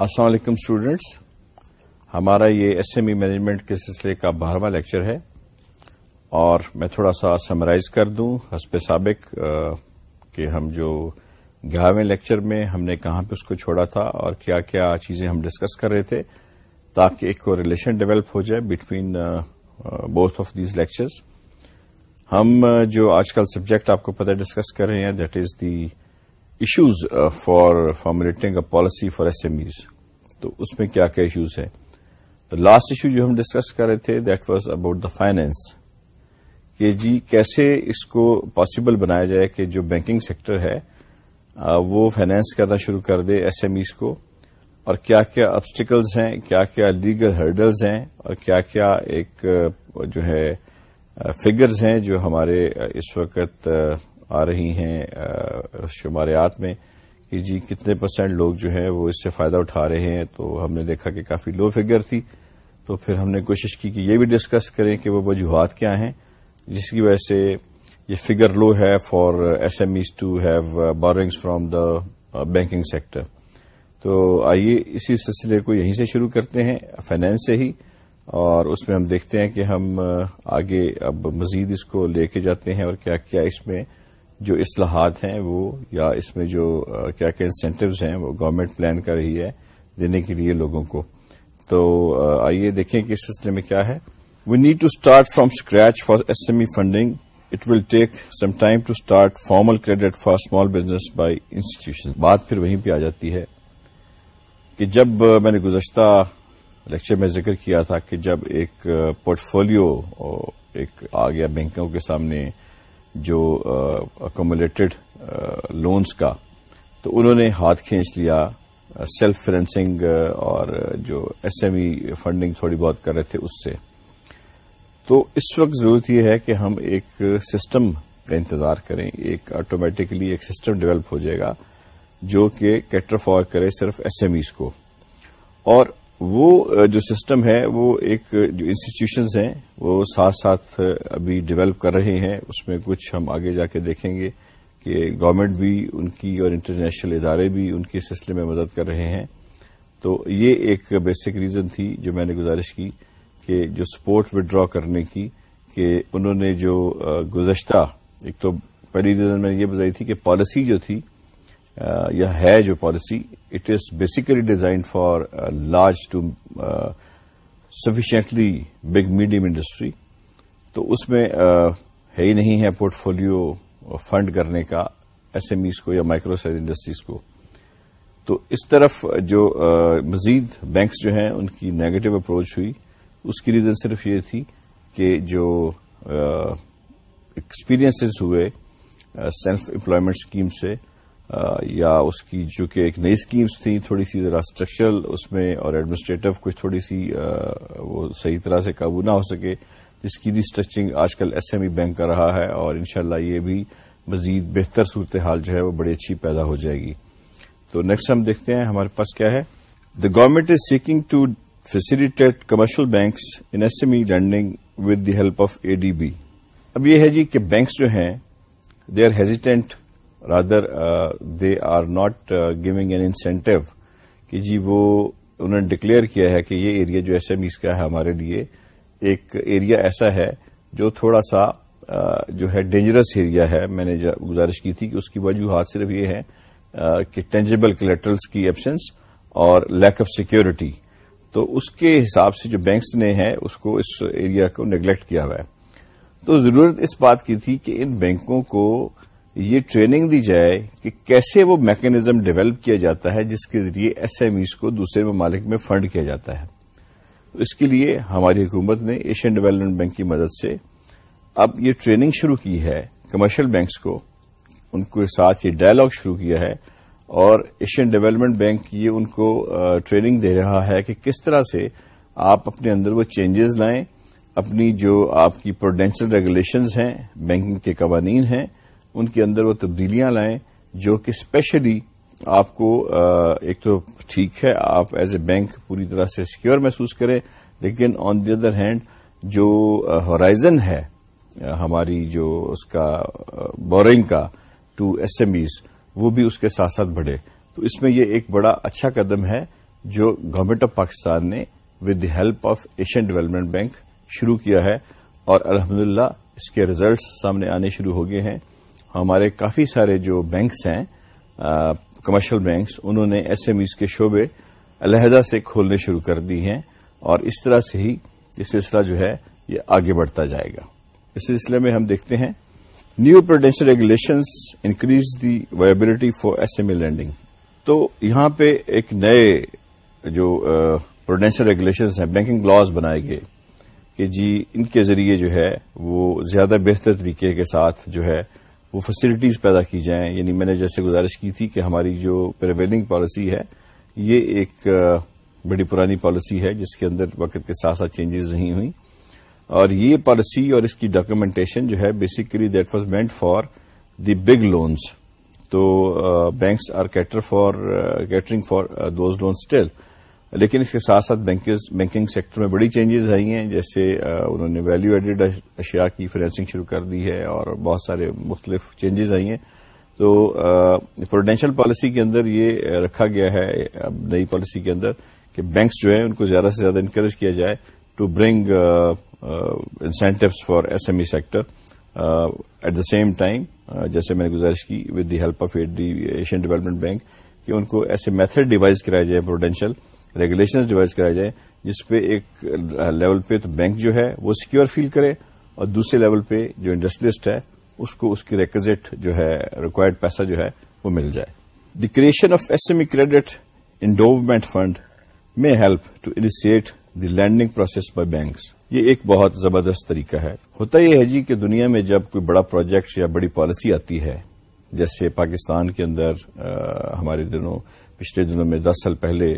السلام علیکم اسٹوڈینٹس ہمارا یہ ایس ایم ای مینجمنٹ کے سلسلے کا بارہواں لیکچر ہے اور میں تھوڑا سا سمرائز کر دوں. حسب سابق کہ ہم جو گیارہویں لیکچر میں ہم نے کہاں پہ اس کو چھوڑا تھا اور کیا کیا چیزیں ہم ڈسکس کر رہے تھے تاکہ ایک کو ریلیشن ڈیولپ ہو جائے between both of these lectures ہم جو آج کل سبجیکٹ آپ کو پتہ ڈسکس کر رہے ہیں that is the issues for formulating a policy for S M Es تو اس میں کیا کیا ایشوز ہیں؟ تو لاسٹ ایشو جو ہم ڈسکس کر رہے تھے that was about the finance کہ جی کیسے اس کو پاسبل بنایا جائے کہ جو بینکنگ سیکٹر ہے وہ فائنینس کرنا شروع کر دے ایس ایم ایز کو، اور کیا کیا ابسٹیکلز ہیں، کیا کیا لیگل ہرڈلز ہیں، اور کیا کیا ایک جو ہے فگرز ہیں جو ہمارے اس وقت، آ رہی ہیں شماریات میں۔ کہ جی کتنے پرسینٹ لوگ جو ہیں وہ اس سے فائدہ اٹھا رہے ہیں؟ تو ہم نے دیکھا کہ کافی لو فگر تھی۔ تو پھر ہم نے کوشش کی کہ یہ بھی ڈسکس کریں کہ وہ وجوہات کیا ہیں۔ جس کی وجہ سے یہ فگر لو ہے for S M Es to have borrowings from the banking sector تو آئیے اسی سلسلے کو یہیں سے شروع کرتے ہیں فائنینس سے ہی۔ اور اس میں ہم دیکھتے ہیں کہ ہم uh, آگے اب مزید اس کو لے کے جاتے ہیں اور کیا کیا اس میں جو اصلاحات ہیں وہ، یا اس میں جو کیا کیا انسینٹوز ہیں، وہ گورنمنٹ پلان کر رہی ہے دینے کے لیے لوگوں کو۔ تو آئیے دیکھیں کہ اس سلسلے میں کیا ہے۔ We need to start from scratch for S M E funding it will take some time to start formal credit for small business by institution بات پھر وہیں پہ آ جاتی ہے کہ جب میں نے گزشتہ لیکچر میں ذکر کیا تھا کہ جب ایک پورٹ فولیو ایک آ گیا بینکوں کے سامنے جو اکومولیٹڈ لونز کا، تو انہوں نے ہاتھ کھینچ لیا سیلف فائنینسنگ اور جو ایس ایم ای فنڈنگ تھوڑی بہت کر رہے تھے اس سے۔ تو اس وقت ضرورت یہ ہے کہ ہم ایک سسٹم کا انتظار کریں۔ ایک آٹومیٹکلی ایک سسٹم ڈیولپ ہو جائے گا، جو کہ کیٹر فار کرے صرف ایس ایم ایز کو۔ اور وہ جو سسٹم ہے، وہ ایک، جو انسٹیٹیوشنز ہیں، وہ ساتھ ساتھ ابھی ڈیولپ کر رہے ہیں۔ اس میں کچھ ہم آگے جا کے دیکھیں گے کہ گورنمنٹ بھی ان کی اور انٹرنیشنل ادارے بھی ان کے سلسلے میں مدد کر رہے ہیں۔ تو یہ ایک بیسک ریزن تھی جو میں نے گزارش کی کہ جو سپورٹ ودرا کرنے کی، کہ انہوں نے جو گزشتہ، ایک تو پہلی ریزن میں یہ بتائی تھی کہ پالیسی جو تھی یا ہے جو policy it is basically design for large to sufficiently big medium industry تو اس میں uh, ہے ہی نہیں ہے پورٹ فولو فنڈ کرنے کا ایس ایم ایز کو یا مائکرو سائز انڈسٹریز کو. تو اس طرف جو uh, مزید بینکس جو ہیں، ان کی نیگیٹو اپروچ ہوئی. اس کی ریزن صرف یہ تھی کہ جو uh, ایکسپیرئنسز ہوئے سیلف امپلائمنٹ اسکیم سے یا اس کی جو کہ ایک نئی اسکیمس تھیں، تھوڑی سی ذرا اسٹرکچرل اس میں اور ایڈمنسٹریٹو کچھ تھوڑی سی وہ صحیح طرح سے قابو نہ ہو سکے۔ جس کی ریسٹرکچرنگ آج کل ایس ایم ای بینک کر رہا ہے اور انشاءاللہ یہ بھی مزید بہتر صورتحال جو ہے وہ بڑی اچھی پیدا ہو جائے گی۔ تو نیکسٹ ہم دیکھتے ہیں ہمارے پاس کیا ہے۔ The government is seeking to facilitate commercial banks in S M E lending with the help of A D B اب یہ ہے جی کہ بینکس جو ہیں they are hesitant rather they are not giving an incentive کہ جی وہ انہوں نے ڈکلیئر کیا ہے کہ یہ ایریا جو ایس ایم ایز کا ہے ہمارے لیے ایک ایریا ایسا ہے جو تھوڑا سا جو ہے ڈینجرس ایریا ہے۔ میں نے گزارش کی تھی کہ اس کی وجوہات صرف یہ ہے کہ ٹینجیبل کلیکٹرلس کی ایبسنس اور لیک آف سیکورٹی تو اس کے حساب سے جو بینکس نے ہے اس کو اس ایریا کو نیگلیکٹ کیا ہوا ہے۔ تو ضرورت اس بات کی تھی کہ ان بینکوں کو یہ ٹریننگ دی جائے کہ کیسے وہ میکنزم ڈیولپ کیا جاتا ہے، جس کے ذریعے ایس ایم ایز کو دوسرے ممالک میں فنڈ کیا جاتا ہے۔ تو اس کے لیے ہماری حکومت نے ایشین ڈیولپمنٹ بینک کی مدد سے اب یہ ٹریننگ شروع کی ہے کمرشل بینکس کو۔ ان کے ساتھ یہ ڈائلاگ شروع کیا ہے اور ایشین ڈیولپمنٹ بینک یہ ان کو ٹریننگ دے رہا ہے کہ کس طرح سے آپ اپنے اندر وہ چینجز لائیں، اپنی جو آپ کی پروڈینشل ریگولیشنز ہیں بینکنگ کے قوانین ہیں ان کے اندر وہ تبدیلیاں لائیں جو کہ اسپیشلی آپ کو ایک تو ٹھیک ہے، آپ ایز اے بینک پوری طرح سے سیکیور محسوس کریں، لیکن آن دی ادر ہینڈ جو ہورائزن ہے ہماری جو اس کا بورنگ کا ٹو ایس ایم ایز وہ بھی اس کے ساتھ ساتھ بڑھے۔ تو اس میں یہ ایک بڑا اچھا قدم ہے جو گورنمنٹ آف پاکستان نے with the help of Asian development bank شروع کیا ہے اور الحمدللہ اس کے ریزلٹس سامنے آنے شروع ہو گئے ہیں۔ ہمارے کافی سارے جو بینکس ہیں کمرشل بینکس، انہوں نے ایس ایم ایز کے شعبے علیحدہ سے کھولنے شروع کر دی ہیں اور اس طرح سے ہی یہ سلسلہ جو ہے یہ آگے بڑھتا جائے گا۔ اس سلسلے میں ہم دیکھتے ہیں new prudential regulations increase the viability for S M E lending تو یہاں پہ ایک نئے جو پروڈینشل ریگولیشنز ہیں بینکنگ لاز بنائے گئے کہ جی ان کے ذریعے جو ہے وہ زیادہ بہتر طریقے کے ساتھ جو ہے وہ فیسلٹیز پیدا کی جائیں۔ یعنی میں نے جیسے گزارش کی تھی کہ ہماری جو پریویلنگ پالیسی ہے، یہ ایک بڑی پرانی پالیسی ہے، جس کے اندر وقت کے ساتھ ساتھ چینجز نہیں ہوئی اور یہ پالیسی اور اس کی ڈاکومنٹیشن جو ہے basically that was meant for the big loans تو banks are cater for catering for those loan still لیکن اس کے ساتھ ساتھ بینکنگ سیکٹر میں بڑی چینجز آئی ہیں، جیسے انہوں نے ویلو ایڈیڈ اشیاء کی فائنینسنگ شروع کر دی ہے اور بہت سارے مختلف چینجز آئی ہیں۔ تو پروڈینشیل پالیسی کے اندر یہ رکھا گیا ہے نئی پالیسی کے اندر کہ بینکس جو ہیں، ان کو زیادہ سے زیادہ انکریج کیا جائے to bring incentives for S M E sector at the same time جیسے میں نے گزارش کی with the help of the Asian development bank کہ ان کو ایسے میتھڈ ڈیوائز کرایا جائے پروڈینشیل ریگولیشنز ڈیوائز کرایا جائے جس پہ ایک لیول پہ تو بینک جو ہے وہ سیکیور فیل کرے اور دوسرے لیول پہ جو انڈسٹریلسٹ ہے، اس کو اس کی ریکوزٹ جو ہے ریکوائرڈ پیسہ جو ہے وہ مل جائے۔ The creation of S M E credit endowment fund میں help to initiate the lending process by banks یہ ایک بہت زبردست طریقہ ہے۔ ہوتا یہ ہے جی کہ دنیا میں جب کوئی بڑا پروجیکٹ یا بڑی پالیسی آتی ہے، جیسے پاکستان کے اندر ہمارے دنوں، پچھلے دنوں میں دس سال پہلے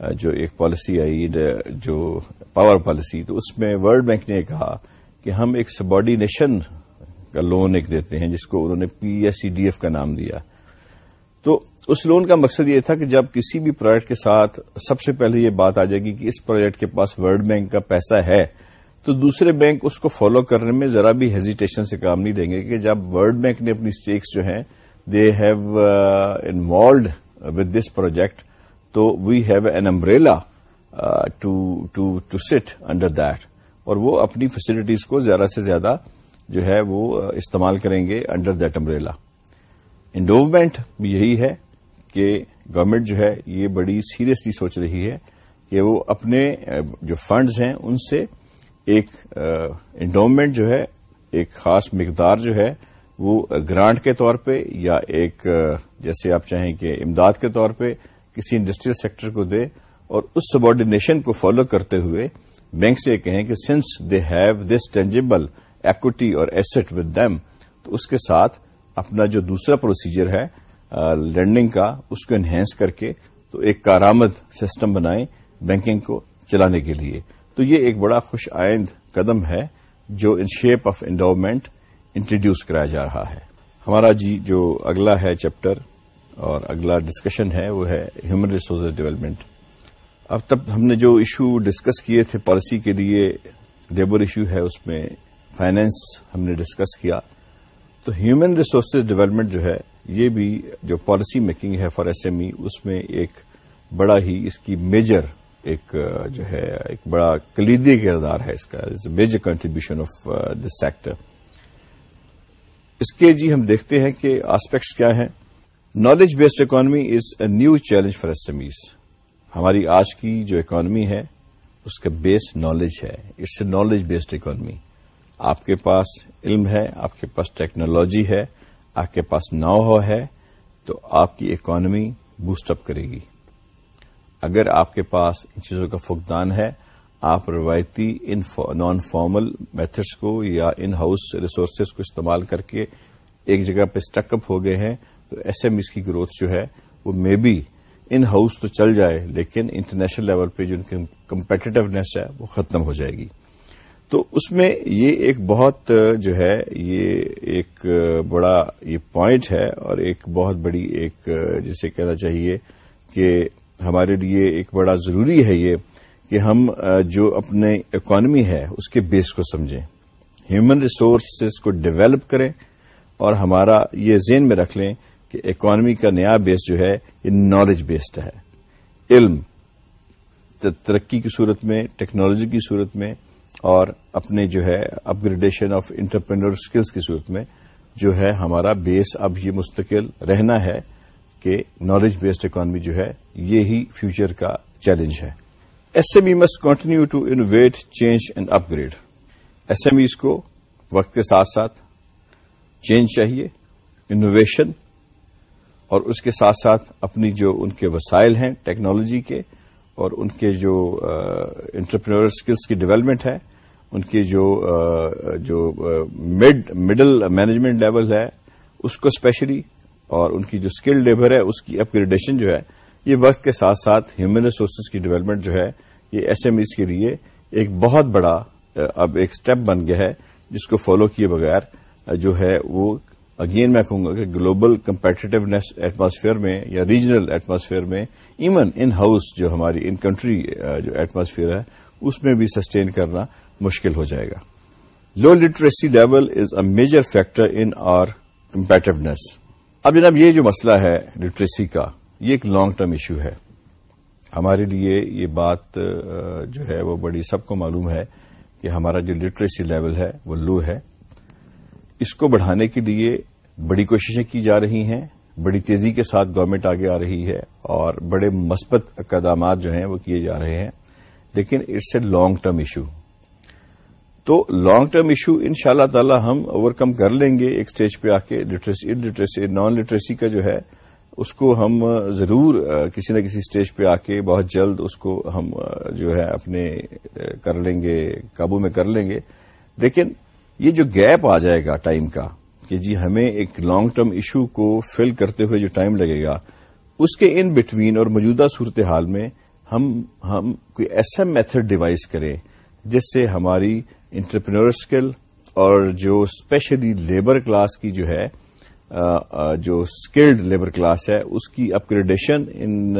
جو ایک پالیسی آئی، جو پاور پالیسی، تو اس میں ورلڈ بینک نے کہا کہ ہم ایک سبارڈینیشن کا لون ایک دیتے ہیں، جس کو انہوں نے P S C D F کا نام دیا۔ تو اس لون کا مقصد یہ تھا کہ جب کسی بھی پروجیکٹ کے ساتھ سب سے پہلے یہ بات آ جائے گی کہ اس پروجیکٹ کے پاس ورلڈ بینک کا پیسہ ہے، تو دوسرے بینک اس کو فالو کرنے میں ذرا بھی ہیزیٹیشن سے کام نہیں دیں گے کہ جب ورلڈ بینک نے اپنی اسٹیکس جو ہیں they have involved with this project تو we have an umbrella to sit under that اور وہ اپنی فیسلٹیز کو زیادہ سے زیادہ جو ہے وہ uh, استعمال کریں گے انڈر دیٹ امبریلا انڈوومنٹ بھی یہی ہے کہ گورنمنٹ جو ہے یہ بڑی سیریسلی سوچ رہی ہے کہ وہ اپنے uh, جو فنڈز ہیں ان سے ایک uh, انڈومنٹ جو ہے ایک خاص مقدار جو ہے وہ گرانٹ کے طور پہ یا ایک جیسے آپ چاہیں کہ امداد کے طور پہ کسی انڈسٹریل سیکٹر کو دے اور اس سبارڈینیشن کو فالو کرتے ہوئے بینک سے یہ کہیں کہ sense they have this tangible equity اور ایسٹ ود دیم، تو اس کے ساتھ اپنا جو دوسرا پروسیجر ہے لینڈنگ کا، اس کو انہینس کر کے تو ایک کارآمد سسٹم بنائیں بینکنگ کو چلانے کے لیے۔ تو یہ ایک بڑا خوش آئند قدم ہے جو in shape of endowment introduce کرایا جا رہا ہے۔ ہمارا جی جو اگلا ہے چیپٹر اور اگلا ڈسکشن ہے، وہ ہے ہیومن ریسورسز ڈیولپمنٹ اب تب ہم نے جو ایشو ڈسکس کیے تھے پالیسی کے لیے لیبر ایشو ہے، اس میں فائنینس ہم نے ڈسکس کیا۔ تو ہیومن ریسورسز ڈیولپمنٹ جو ہے، یہ بھی جو پالیسی میکنگ ہے فار ایس ایم ای اس میں ایک بڑا ہی اس کی میجر ایک جو ہے، ایک بڑا کلیدی کردار ہے اس کا major contribution of this sector اس کے جی ہم دیکھتے ہیں کہ آسپیکٹس کیا ہیں۔ Knowledge based economy is a new challenge for us ہماری آج کی جو اکانمی ہے، اس کا بیس نالج ہے۔ It's a knowledge based economy آپ کے پاس علم ہے، آپ کے پاس ٹیکنالوجی ہے، آپ کے پاس نو ہے، تو آپ کی اکانمی بوسٹ اپ کرے گی۔ اگر آپ کے پاس ان چیزوں کا فقدان ہے، آپ روایتی ان نان فارمل میتھڈس کو یا ان ہاؤس ریسورسز کو استعمال کر کے ایک جگہ پہ اسٹک اپ ہو گئے ہیں تو ایس ایم ایز کی گروتھ جو ہے وہ مے بی ان ہاؤس تو چل جائے، لیکن انٹرنیشنل لیول پہ جو ان کی کمپیٹیونیس ہے وہ ختم ہو جائے گی۔ تو اس میں یہ ایک بہت جو ہے، یہ ایک بڑا یہ پوائنٹ ہے اور ایک بہت بڑی ایک جسے کہنا چاہیے کہ ہمارے لیے ایک بڑا ضروری ہے یہ کہ ہم جو اپنے اکانمی ہے اس کے بیس کو سمجھیں۔ ہیومن ریسورسز کو ڈیولپ کریں اور ہمارا یہ ذہن میں رکھ لیں کہ اکانومی کا نیا بیس جو ہے یہ نالج بیسڈ ہے۔ علم ترقی کی صورت میں ٹیکنالوجی کی صورت میں، اور اپنے جو ہے upgradation of entrepreneur skills کی صورت میں جو ہے ہمارا بیس اب یہ مستقل رہنا ہے کہ نالج بیسڈ اکانمی جو ہے یہی فیوچر کا چیلنج ہے۔ S M E must continue to innovate change and upgrade S M Es کو وقت کے ساتھ ساتھ چینج چاہیے۔ انوویشن اور اس کے ساتھ ساتھ اپنی جو ان کے وسائل ہیں ٹیکنالوجی کے اور ان کے جو انٹرپرینور اسکلس کی ڈیولپمنٹ ہے، ان کی جو جو مڈ مڈل مینجمنٹ لیول ہے، اس کو اسپیشلی اور ان کی جو اسکل لیبر ہے، اس کی اپ گریڈیشن جو ہے، یہ وقت کے ساتھ ساتھ ہیومن ریسورسز کی ڈیولپمنٹ جو ہے، یہ ایس ایم ایز کے لیے ایک بہت بڑا اب ایک اسٹیپ بن گیا ہے، جس کو فالو کیے بغیر جو ہے وہ اگین میں کہوں گا کہ گلوبل کمپیٹیونیس ایٹماسفیئر میں یا ریجنل ایٹماسفیئر میں ایون ان ہاؤس جو ہماری ان کنٹری جو ایٹماسفیئر ہے، اس میں بھی سسٹین کرنا مشکل ہو جائے گا۔ Low literacy level is a major factor in our competitiveness اب جناب، یہ جو مسئلہ ہے لٹریسی کا، یہ ایک لانگ ٹرم ایشو ہے۔ ہمارے لیے یہ بات جو ہے وہ بڑی، سب کو معلوم ہے کہ ہمارا جو لٹریسی لیول ہے وہ لو ہے۔ اس کو بڑھانے کے لیے بڑی کوششیں کی جا رہی ہیں، بڑی تیزی کے ساتھ گورنمنٹ آگے آ رہی ہے اور بڑے مثبت اقدامات جو ہیں وہ کیے جا رہے ہیں۔ لیکن it's a long term issue تو لانگ ٹرم ایشو ان شاء اللہ تعالی ہم اوور کم کر لیں گے ایک اسٹیج پہ آ کے لٹریسی نان لٹریسی کا جو ہے، اس کو ہم ضرور کسی نہ کسی اسٹیج پہ آ کے بہت جلد اس کو ہم جو ہے اپنے کر لیں گے، قابو میں کر لیں گے۔ لیکن یہ جو گیپ آ جائے گا ٹائم کا، کہ جی ہمیں ایک لانگ ٹرم ایشو کو فل کرتے ہوئے جو ٹائم لگے گا، اس کے ان بٹوین اور موجودہ صورتحال میں ہم ہم کوئی ایسا میتھڈ ڈیوائز کریں، جس سے ہماری انٹرپرینور اسکل اور جو اسپیشلی لیبر کلاس کی جو ہے جو اسکلڈ لیبر کلاس ہے، اس کی upgradation in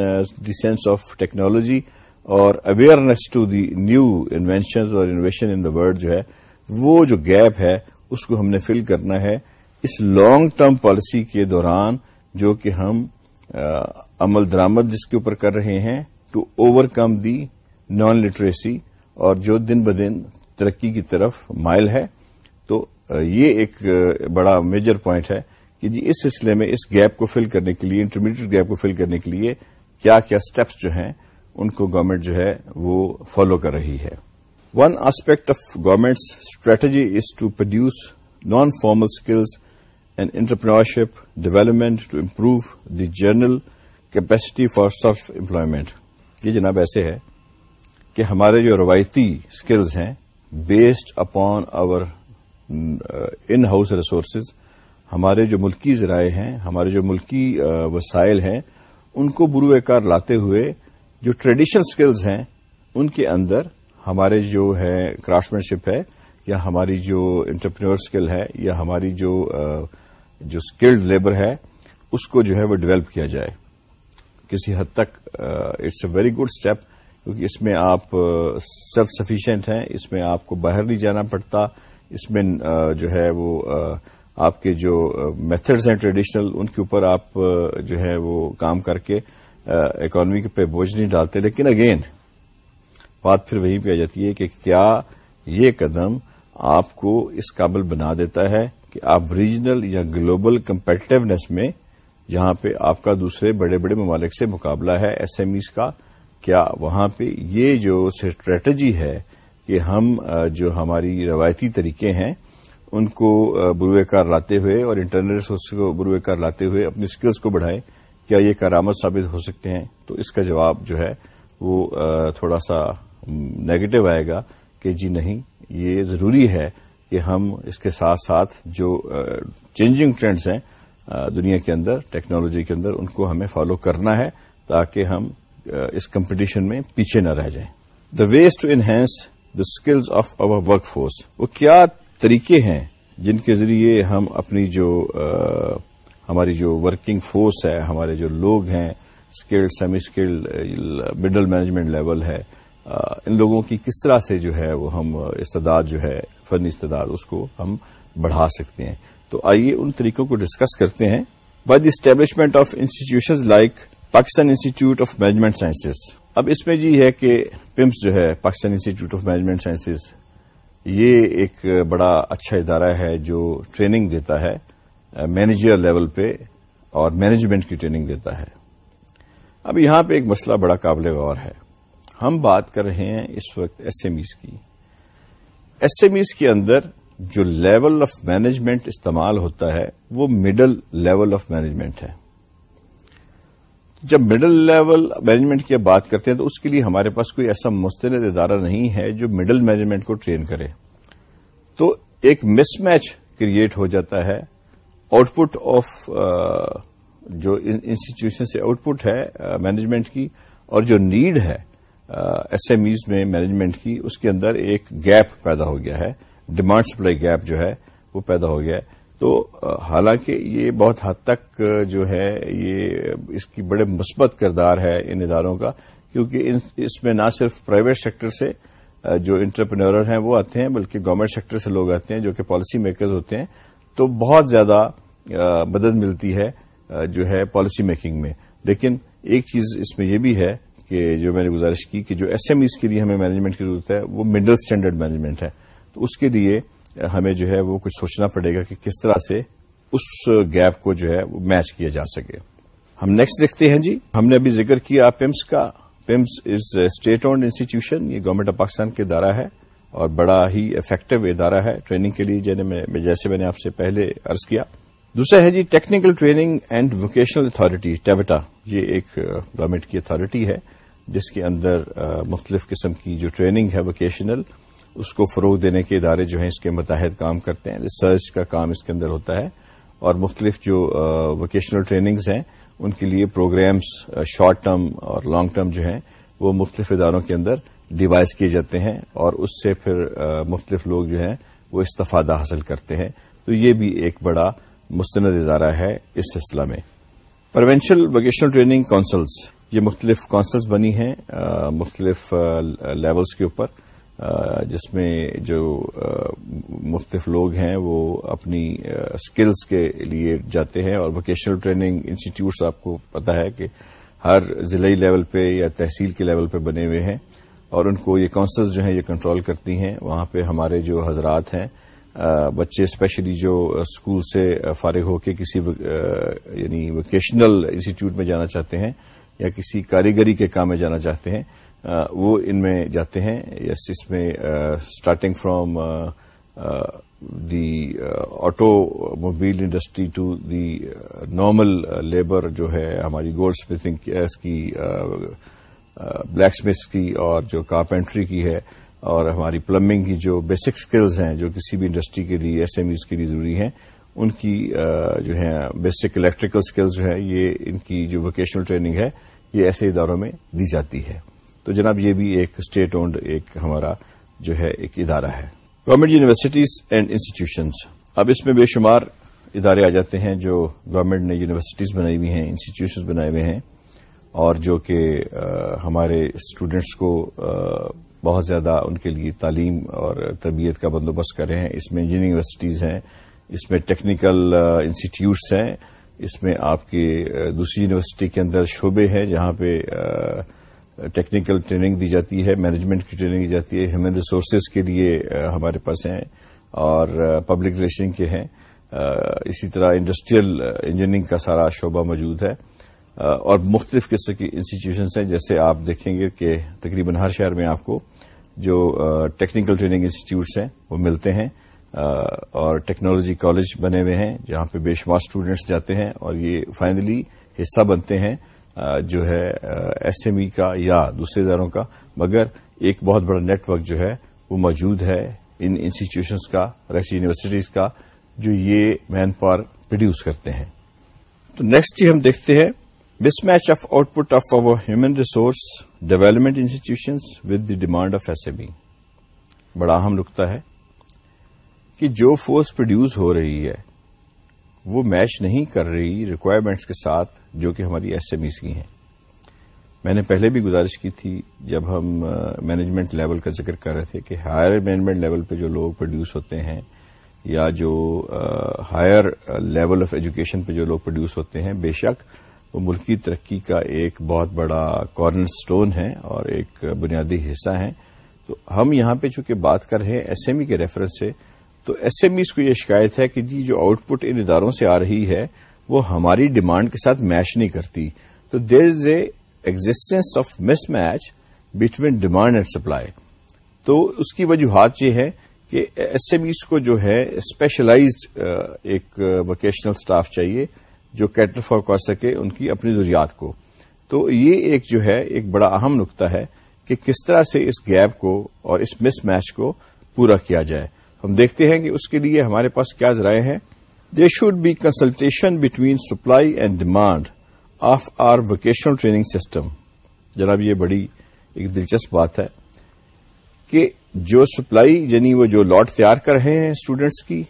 the sense of technology اور awareness to the new inventions اور انویشن ان دا ورلڈ جو ہے وہ جو گیپ ہے، اس کو ہم نے فل کرنا ہے اس لانگ ٹرم پالیسی کے دوران، جو کہ ہم عمل درامد جس کے اوپر کر رہے ہیں to overcome the non literacy اور جو دن بدن ترقی کی طرف مائل ہے۔ تو یہ ایک بڑا میجر پوائنٹ ہے کہ جی اس سلسلے میں اس گیپ کو فل کرنے کے لیے انٹرمیڈیٹ گیپ کو فل کرنے کے لیے کیا کیا سٹیپس جو ہیں، ان کو گورنمنٹ جو ہے وہ فالو کر رہی ہے۔ One aspect of government's strategy is to produce non formal skills and entrepreneurship development to improve the general capacity for self employment یہ جناب ایسے ہے کہ ہمارے جو روایتی اسکلز ہیں based upon our in house resources ہمارے جو ملکی ذرائع ہیں، ہمارے جو ملکی uh, وسائل ہیں، ان کو بروئے کار لاتے ہوئے جو ٹریڈیشنل اسکلز ہیں، ان کے اندر ہمارے جو ہے کرافٹ مین شپ ہے، یا ہماری جو انٹرپرینور اسکل ہے، یا ہماری جو جو اسکلڈ لیبر ہے، اس کو جو ہے وہ ڈیولپ کیا جائے۔ کسی حد تک it's a very good step کیونکہ اس میں آپ سیلف سفیشینٹ ہیں، اس میں آپ کو باہر نہیں جانا پڑتا، اس میں جو ہے وہ آپ کے جو میتھڈز ہیں ٹریڈیشنل ان کے اوپر آپ جو ہے وہ کام کر کے اکانومی پہ بوجھ نہیں ڈالتے۔ لیکن اگین بات پھر وہیں پہ آ جاتی ہے کہ کیا یہ قدم آپ کو اس قابل بنا دیتا ہے کہ آپ ریجنل یا گلوبل کمپیٹیونیس میں جہاں پہ آپ کا دوسرے بڑے بڑے ممالک سے مقابلہ ہے ایس ایم ایز کا، کیا وہاں پہ یہ جو اسٹریٹجی ہے کہ ہم جو ہماری روایتی طریقے ہیں، ان کو بروئے کار لاتے ہوئے اور انٹرنل ریسورس کو بروئے کار لاتے ہوئے اپنی اسکلس کو بڑھائیں، کیا یہ کارآمد ثابت ہو سکتے ہیں؟ تو اس کا جواب جو ہے وہ تھوڑا سا نیگیٹو آئے گا کہ جی نہیں، یہ ضروری ہے کہ ہم اس کے ساتھ ساتھ جو چینجنگ ٹرینڈز ہیں دنیا کے اندر ٹیکنالوجی کے اندر، ان کو ہمیں فالو کرنا ہے تاکہ ہم اس کمپٹیشن میں پیچھے نہ رہ جائیں۔ The ways to enhance the skills of our workforce وہ کیا طریقے ہیں جن کے ذریعے ہم اپنی جو ہماری جو ورکنگ فورس ہے، ہمارے جو لوگ ہیں skilled semi skilled middle management level ہے ان لوگوں کی کس طرح سے جو ہے وہ ہم استداد جو ہے، فنی استداد اس کو ہم بڑھا سکتے ہیں۔ تو آئیے ان طریقوں کو ڈسکس کرتے ہیں۔ By the establishment of institutions like Pakistan institute of management sciences اب اس میں جی ہے کہ پمس جو ہے Pakistan Institute of Management Sciences یہ ایک بڑا اچھا ادارہ ہے جو ٹریننگ دیتا ہے مینیجر لیول پہ اور مینجمنٹ کی ٹریننگ دیتا ہے۔ اب یہاں پہ ایک مسئلہ بڑا قابل غور ہے۔ ہم بات کر رہے ہیں اس وقت ایس ایم ایز کی۔ ایس ایم ایز کے اندر جو لیول آف مینجمنٹ استعمال ہوتا ہے، وہ مڈل لیول آف مینجمنٹ ہے۔ جب مڈل لیول مینجمنٹ کی بات کرتے ہیں، تو اس کے لیے ہمارے پاس کوئی ایسا مستند ادارہ نہیں ہے جو مڈل مینجمنٹ کو ٹرین کرے۔ تو ایک مس میچ کریٹ ہو جاتا ہے۔ آؤٹ پٹ آف جو انسٹیٹیوشن سے آؤٹ پٹ ہے مینجمنٹ کی، اور جو نیڈ ہے ایس ایم ایز میں مینجمنٹ کی، اس کے اندر ایک گیپ پیدا ہو گیا ہے ڈیمانڈ سپلائی گیپ جو ہے، وہ پیدا ہو گیا ہے۔ تو حالانکہ یہ بہت حد تک جو ہے، یہ اس کی بڑے مثبت کردار ہے ان اداروں کا، کیونکہ اس میں نہ صرف پرائیویٹ سیکٹر سے جو انٹرپرینور ہیں، وہ آتے ہیں، بلکہ گورنمنٹ سیکٹر سے لوگ آتے ہیں، جو کہ پالیسی میکرز ہوتے ہیں۔ تو بہت زیادہ مدد ملتی ہے جو ہے پالیسی میکنگ میں۔ لیکن ایک چیز اس میں یہ بھی ہے کہ جو میں نے گزارش کی کہ جو ایس ایم ایز کے لیے ہمیں مینجمنٹ کی ضرورت ہے، وہ مڈل اسٹینڈرڈ مینجمنٹ ہے۔ تو اس کے لیے ہمیں جو ہے وہ کچھ سوچنا پڑے گا کہ کس طرح سے اس گیپ کو جو ہے وہ میچ کیا جا سکے۔ ہم نیکسٹ دیکھتے ہیں جی۔ ہم نے ابھی ذکر کیا پیمس کا۔ PIMS is state owned institution یہ گورنمنٹ آف پاکستان کے ادارہ ہے اور بڑا ہی افیکٹو ادارہ ہے۔ ٹریننگ کے لیے جیسے میں نے آپ سے پہلے ارض کیا۔ دوسرا ہے جی technical training and vocational authority TEVTA یہ ایک uh, گورنمنٹ کی اتارٹی ہے۔ جس کے اندر مختلف قسم کی جو ٹریننگ ہے ووکیشنل اس کو فروغ دینے کے ادارے جو ہیں اس کے متحد کام کرتے ہیں ریسرچ کا کام اس کے اندر ہوتا ہے۔ اور مختلف جو ووکیشنل ٹریننگز ہیں، ان کے لیے پروگرامز شارٹ ٹرم اور لانگ ٹرم جو ہیں، وہ مختلف اداروں کے اندر ڈیوائز کیے جاتے ہیں۔ اور اس سے پھر مختلف لوگ جو ہیں، وہ استفادہ حاصل کرتے ہیں۔ تو یہ بھی ایک بڑا مستند ادارہ ہے اس سلسلہ میں۔ پروینشل ووکیشنل ٹریننگ کونسلز یہ مختلف کونسلز بنی ہیں مختلف لیولز کے اوپر جس میں جو مختلف لوگ ہیں وہ اپنی اسکلس کے لیے جاتے ہیں اور ووکیشنل ٹریننگ انسٹیٹیوٹس آپ کو پتا ہے کہ ہر ضلعی لیول پہ یا تحصیل کے لیول پہ بنے ہوئے ہیں اور ان کو یہ کونسلز جو ہیں یہ کنٹرول کرتی ہیں۔ وہاں پہ ہمارے جو حضرات ہیں بچے اسپیشلی جو اسکول سے فارغ ہو کے کسی یعنی ووکیشنل انسٹیٹیوٹ میں جانا چاہتے ہیں یا کسی کاریگری کے کام میں جانا چاہتے ہیں وہ ان میں جاتے ہیں۔ یس، اس میں starting from the automobile industry to the normal labour جو ہے ہماری گولڈ اسمتھنگ کی بلیک اسمتھ کی اور جو کارپینٹری کی ہے اور ہماری پلمبنگ کی جو بیسک سکلز ہیں جو کسی بھی انڈسٹری کے لیے ایس ایم ایز کے لیے ضروری ہیں، ان کی جو ہے بیسک الیکٹریکل سکلز جو ہے یہ ان کی جو ووکیشنل ٹریننگ ہے یہ ایسے اداروں میں دی جاتی ہے۔ تو جناب یہ بھی ایک اسٹیٹ اونڈ ایک ہمارا جو ہے ایک ادارہ ہے۔ گورنمنٹ یونیورسٹیز اینڈ انسٹیٹیوشنز اب اس میں بے شمار ادارے آ جاتے ہیں جو گورنمنٹ نے یونیورسٹیز بنائی ہوئی ہیں انسٹیٹیوشنز بنائے ہوئے ہیں۔ اور جو کہ ہمارے اسٹوڈینٹس کو بہت زیادہ ان کے لیے تعلیم اور تربیت کا بندوبست کر رہے ہیں۔ اس میں انجینئرنگ یونیورسٹیز ہیں، اس میں ٹیکنیکل انسٹیٹیوٹس ہیں۔ اس میں آپ کی دوسری یونیورسٹی کے اندر شعبے ہیں جہاں پہ ٹیکنیکل ٹریننگ دی جاتی ہے، مینجمنٹ کی ٹریننگ دی جاتی ہے، ہیومن ریسورسز کے لیے ہمارے پاس ہیں اور پبلک ریلیشن کے ہیں۔ اسی طرح انڈسٹریل انجینئرنگ کا سارا شعبہ موجود ہے۔ اور مختلف قسم کی انسٹیٹیوشنس ہیں۔ جیسے آپ دیکھیں گے کہ تقریباً ہر شہر میں آپ کو جو ٹیکنیکل ٹریننگ انسٹیٹیوٹس ہیں، وہ ملتے ہیں۔ اور ٹیکنالوجی کالج بنے ہوئے ہیں جہاں پہ بے شمار اسٹوڈینٹس جاتے ہیں اور یہ فائنلی حصہ بنتے ہیں جو ہے ایس ایم ای کا یا دوسرے اداروں کا۔ مگر ایک بہت بڑا نیٹ ورک جو ہے، وہ موجود ہے ان انسٹیٹیوشنس کا اور ایسی یونیورسٹیز کا، جو یہ مین پاور پروڈیوس کرتے ہیں۔ تو نیکسٹ ہم دیکھتے ہیں mismatch of output of our human resource development institutions with the demand of S M E بڑا اہم نقطہ ہے۔ کہ جو فورس پروڈیوس ہو رہی ہے، وہ میچ نہیں کر رہی ریکوائرمنٹس کے ساتھ جو کہ ہماری ایس ایم ایز کی ہیں۔ میں نے پہلے بھی گزارش کی تھی جب ہم مینجمنٹ لیول کا ذکر کر رہے تھے کہ ہائر مینجمنٹ لیول پہ جو لوگ پروڈیوس ہوتے ہیں یا جو ہائر لیول آف ایجوکیشن پہ جو لوگ پروڈیوس ہوتے ہیں، بے شک وہ ملکی ترقی کا ایک بہت بڑا کارنر سٹون ہے اور ایک بنیادی حصہ ہے تو ہم یہاں پہ چونکہ بات کر رہے ہیں ایس ایم ای کے ریفرنس سے تو ایس ایم ایز کو یہ شکایت ہے کہ جی جو آؤٹ پٹ ان اداروں سے آ رہی ہے، وہ ہماری ڈیمانڈ کے ساتھ میچ نہیں کرتی۔ تو there is a existence of mismatch between demand and supply تو اس کی وجوہات یہ ہے کہ ایس ایم ایز کو جو ہے اسپیشلائزڈ ایک ووکیشنل اسٹاف چاہیے، جو کیٹر فار کر سکے ان کی اپنی ضروریات کو۔ تو یہ ایک جو ہے، ایک بڑا اہم نقطہ ہے کہ کس طرح سے اس گیپ کو اور اس مس میچ کو پورا کیا جائے۔ ہم دیکھتے ہیں کہ اس کے لیے ہمارے پاس کیا ذرائع ہیں۔ They should be consultation between supply and demand of our vocational training system جناب، یہ بڑی ایک دلچسپ بات ہے کہ جو سپلائی یعنی وہ جو لاٹ تیار کر رہے ہیں اسٹوڈینٹس کی،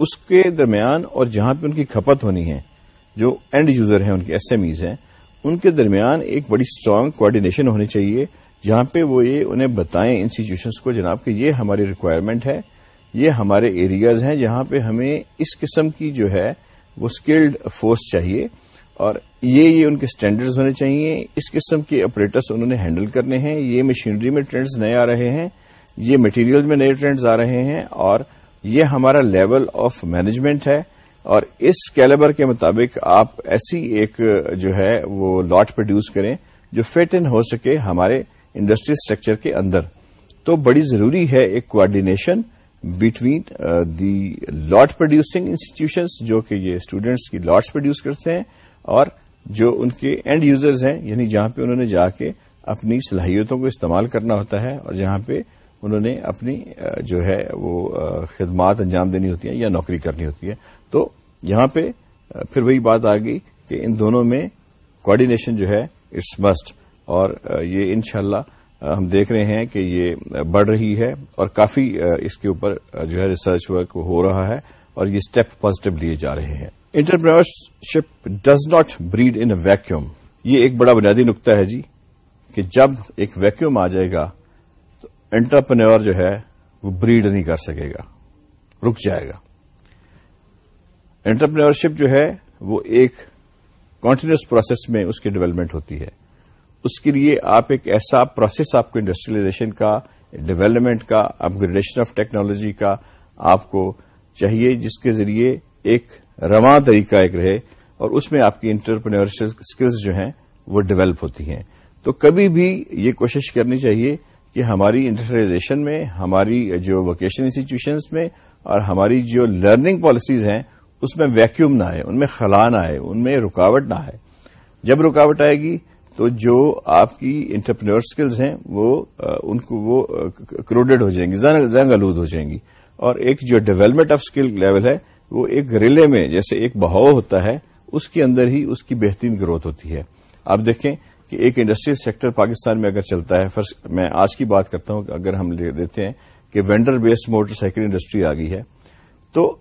اس کے درمیان اور جہاں پہ ان کی کھپت ہونی ہے، جو اینڈ یوزر ہیں، ان کے ایس ایم ایز ہیں، ان کے درمیان ایک بڑی اسٹرانگ کوآڈینیشن ہونی چاہیے۔ جہاں پہ وہ یہ انہیں بتائیں انسٹیٹیوشنس کو جناب کہ یہ ہماری ریکوائرمنٹ ہے، یہ ہمارے ایریاز ہیں جہاں پہ ہمیں اس قسم کی جو ہے وہ اسکلڈ فورس چاہیے اور یہ یہ ان کے اسٹینڈرڈز ہونے چاہیے، اس قسم کے آپریٹرس انہوں نے ہینڈل کرنے ہیں، یہ مشینری میں ٹرینڈز نئے آ رہے ہیں، یہ مٹیریل میں نئے ٹرینڈز آ رہے ہیں اور یہ ہمارا لیول آف مینجمنٹ ہے اور اس کیلیبر کے مطابق آپ ایسی ایک جو ہے وہ لاٹ پروڈیوس کریں جو فٹ ان ہو سکے ہمارے انڈسٹری اسٹرکچر کے اندر۔ تو بڑی ضروری ہے ایک coordination between the lot producing institutions جو کہ یہ اسٹوڈینٹس کی لاٹس پروڈیوس کرتے ہیں اور جو ان کے اینڈ یوزرز ہیں یعنی جہاں پہ انہوں نے جا کے اپنی صلاحیتوں کو استعمال کرنا ہوتا ہے اور جہاں پہ انہوں نے اپنی uh, جو ہے وہ uh, خدمات انجام دینی ہوتی ہیں یا نوکری کرنی ہوتی ہے تو یہاں پہ uh, پھر وہی بات آ گئی کہ ان دونوں میں کوآڈینیشن جو ہے اٹس مسٹ اور یہ انشاءاللہ ہم دیکھ رہے ہیں کہ یہ بڑھ رہی ہے اور کافی اس کے اوپر جو ہے ریسرچ ورک ہو رہا ہے اور یہ اسٹیپ پازیٹو لیے جا رہے ہیں۔ Entrepreneurship does not breed in vacuum یہ ایک بڑا بنیادی نقطہ ہے جی کہ جب ایک ویکیوم آ جائے گا، تو انٹرپرینور جو ہے، وہ بریڈ نہیں کر سکے گا۔ رک جائے گا۔ انٹرپرینورشپ جو ہے، وہ ایک کنٹینیوس پروسیس میں اس کی ڈیولپمنٹ ہوتی ہے۔ اس کے لیے آپ ایک ایسا پروسیس آپ کو انڈسٹریلائزیشن کا ڈیولپمنٹ کا اپ گریڈیشن آف ٹیکنالوجی کا آپ کو چاہیے، جس کے ذریعے ایک رواں طریقہ ایک رہے اور اس میں آپ کی انٹرپرینورشپ اسکلز جو ہیں وہ ڈیولپ ہوتی ہیں۔ تو کبھی بھی یہ کوشش کرنی چاہیے کہ ہماری انڈسٹریلائزیشن میں، ہماری جو ووکیشن انسٹیٹیوشنز میں اور ہماری جو لرننگ پالیسیز ہیں، اس میں ویکیوم نہ آئے، ان میں خلا نہ آئے، ان میں رکاوٹ نہ آئے۔ جب رکاوٹ آئے گی تو جو آپ کی انٹرپرینور اسکلز ہیں، وہ ان کو وہ کروڈیڈ ہو جائیں گی، زنگ آلود ہو جائیں گی۔ اور ایک جو ڈیولپمنٹ آف اسکل لیول ہے، وہ ایک ریلے میں جیسے ایک بہاؤ ہوتا ہے، اس کے اندر ہی اس کی بہترین گروتھ ہوتی ہے۔ آپ دیکھیں کہ ایک انڈسٹریل سیکٹر پاکستان میں اگر چلتا ہے فرسٹ میں آج کی بات کرتا ہوں، اگر ہم دیتے ہیں کہ vendor based motorcycle industry آ گئی ہے، تو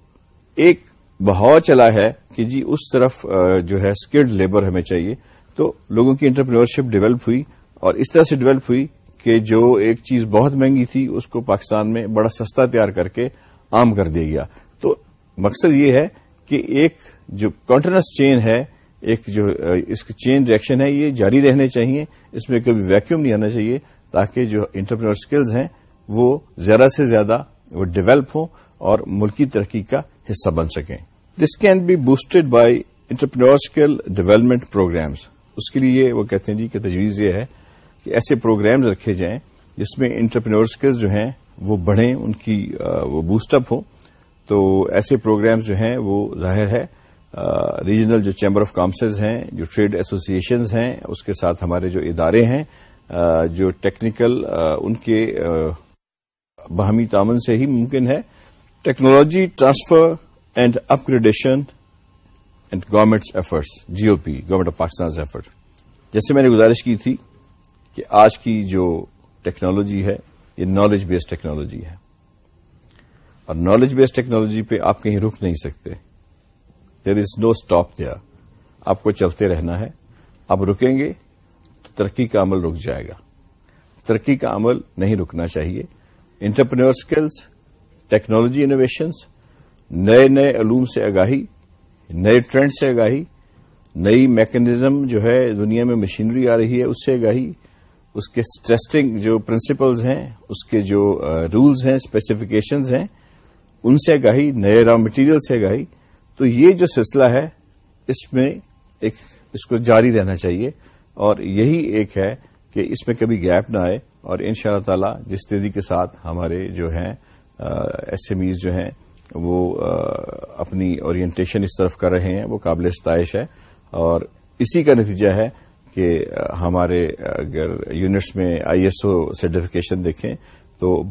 ایک بہاؤ چلا ہے کہ جی اس طرف جو ہے اسکلڈ لیبر ہمیں چاہیے۔ تو لوگوں کی انٹرپرینورشپ ڈیولپ ہوئی اور اس طرح سے ڈیولپ ہوئی کہ جو ایک چیز بہت مہنگی تھی، اس کو پاکستان میں بڑا سستا تیار کر کے عام کر دیا گیا۔ تو مقصد یہ ہے کہ ایک جو کنٹینس چین ہے، ایک جو اس کی چین ریئیکشن ہے، یہ جاری رہنے چاہیے۔ اس میں کبھی ویکیوم نہیں آنا چاہیے تاکہ جو انٹرپرینور اسکلز ہیں، وہ زیادہ سے زیادہ وہ ڈیولپ ہوں اور ملکی ترقی کا حصہ بن سکیں۔ This can be boosted by entrepreneur skill development programs اس کے لیے وہ کہتے ہیں جی کہ تجویز یہ ہے کہ ایسے پروگرامز رکھے جائیں جس میں انٹرپرینور اسکلز جو ہیں وہ بڑھیں، ان کی وہ بوسٹ اپ ہوں۔ تو ایسے پروگرامز جو ہیں وہ ظاہر ہے ریجنل جو چیمبر آف کامسز ہیں، جو ٹریڈ ایسوسیشنز ہیں، اس کے ساتھ ہمارے جو ادارے ہیں جو ٹیکنیکل ان کے باہمی تعاون سے ہی ممکن ہے۔ Technology transfer and upgradation and government efforts G O P government of Pakistan effort جیسے میں نے گزارش کی تھی کہ آج کی جو ٹیکنالوجی ہے، یہ نالج بیسڈ ٹیکنالوجی ہے۔ اور نالج بیسڈ ٹیکنالوجی پہ آپ کہیں رک نہیں سکتے۔ دیر از نو اسٹاپ دیا آپ کو چلتے رہنا ہے۔ آپ رکیں گے تو ترقی کا عمل رک جائے گا۔ ترقی کا عمل نہیں رکنا چاہیے۔ انٹرپرینور اسکلس ٹیکنالوجی انوویشنس نئے نئے علوم سے آگاہی نئے ٹرینڈ سے آگاہی، نئی میکنزم جو ہے دنیا میں مشینری آ رہی ہے اس سے گاہی اس کے ٹیسٹنگ جو پرنسپلز ہیں، اس کے جو رولز ہیں اسپیسیفکیشنز ہیں، ان سے گاہی نئے را مٹیریل سے گاہی تو یہ جو سلسلہ ہے، اس میں ایک، اس کو جاری رہنا چاہیے اور یہی ایک ہے کہ اس میں کبھی گیپ نہ آئے اور ان شاء اللہ تعالی جس تیزی کے ساتھ ہمارے جو ہیں ایس ایم ایز جو ہیں وہ اپنی اورینٹیشن اس طرف کر رہے ہیں، وہ قابل ستائش ہے اور اسی کا نتیجہ ہے کہ ہمارے اگر یونٹس میں آئی ایس او سرٹیفکیشن دیکھیں تو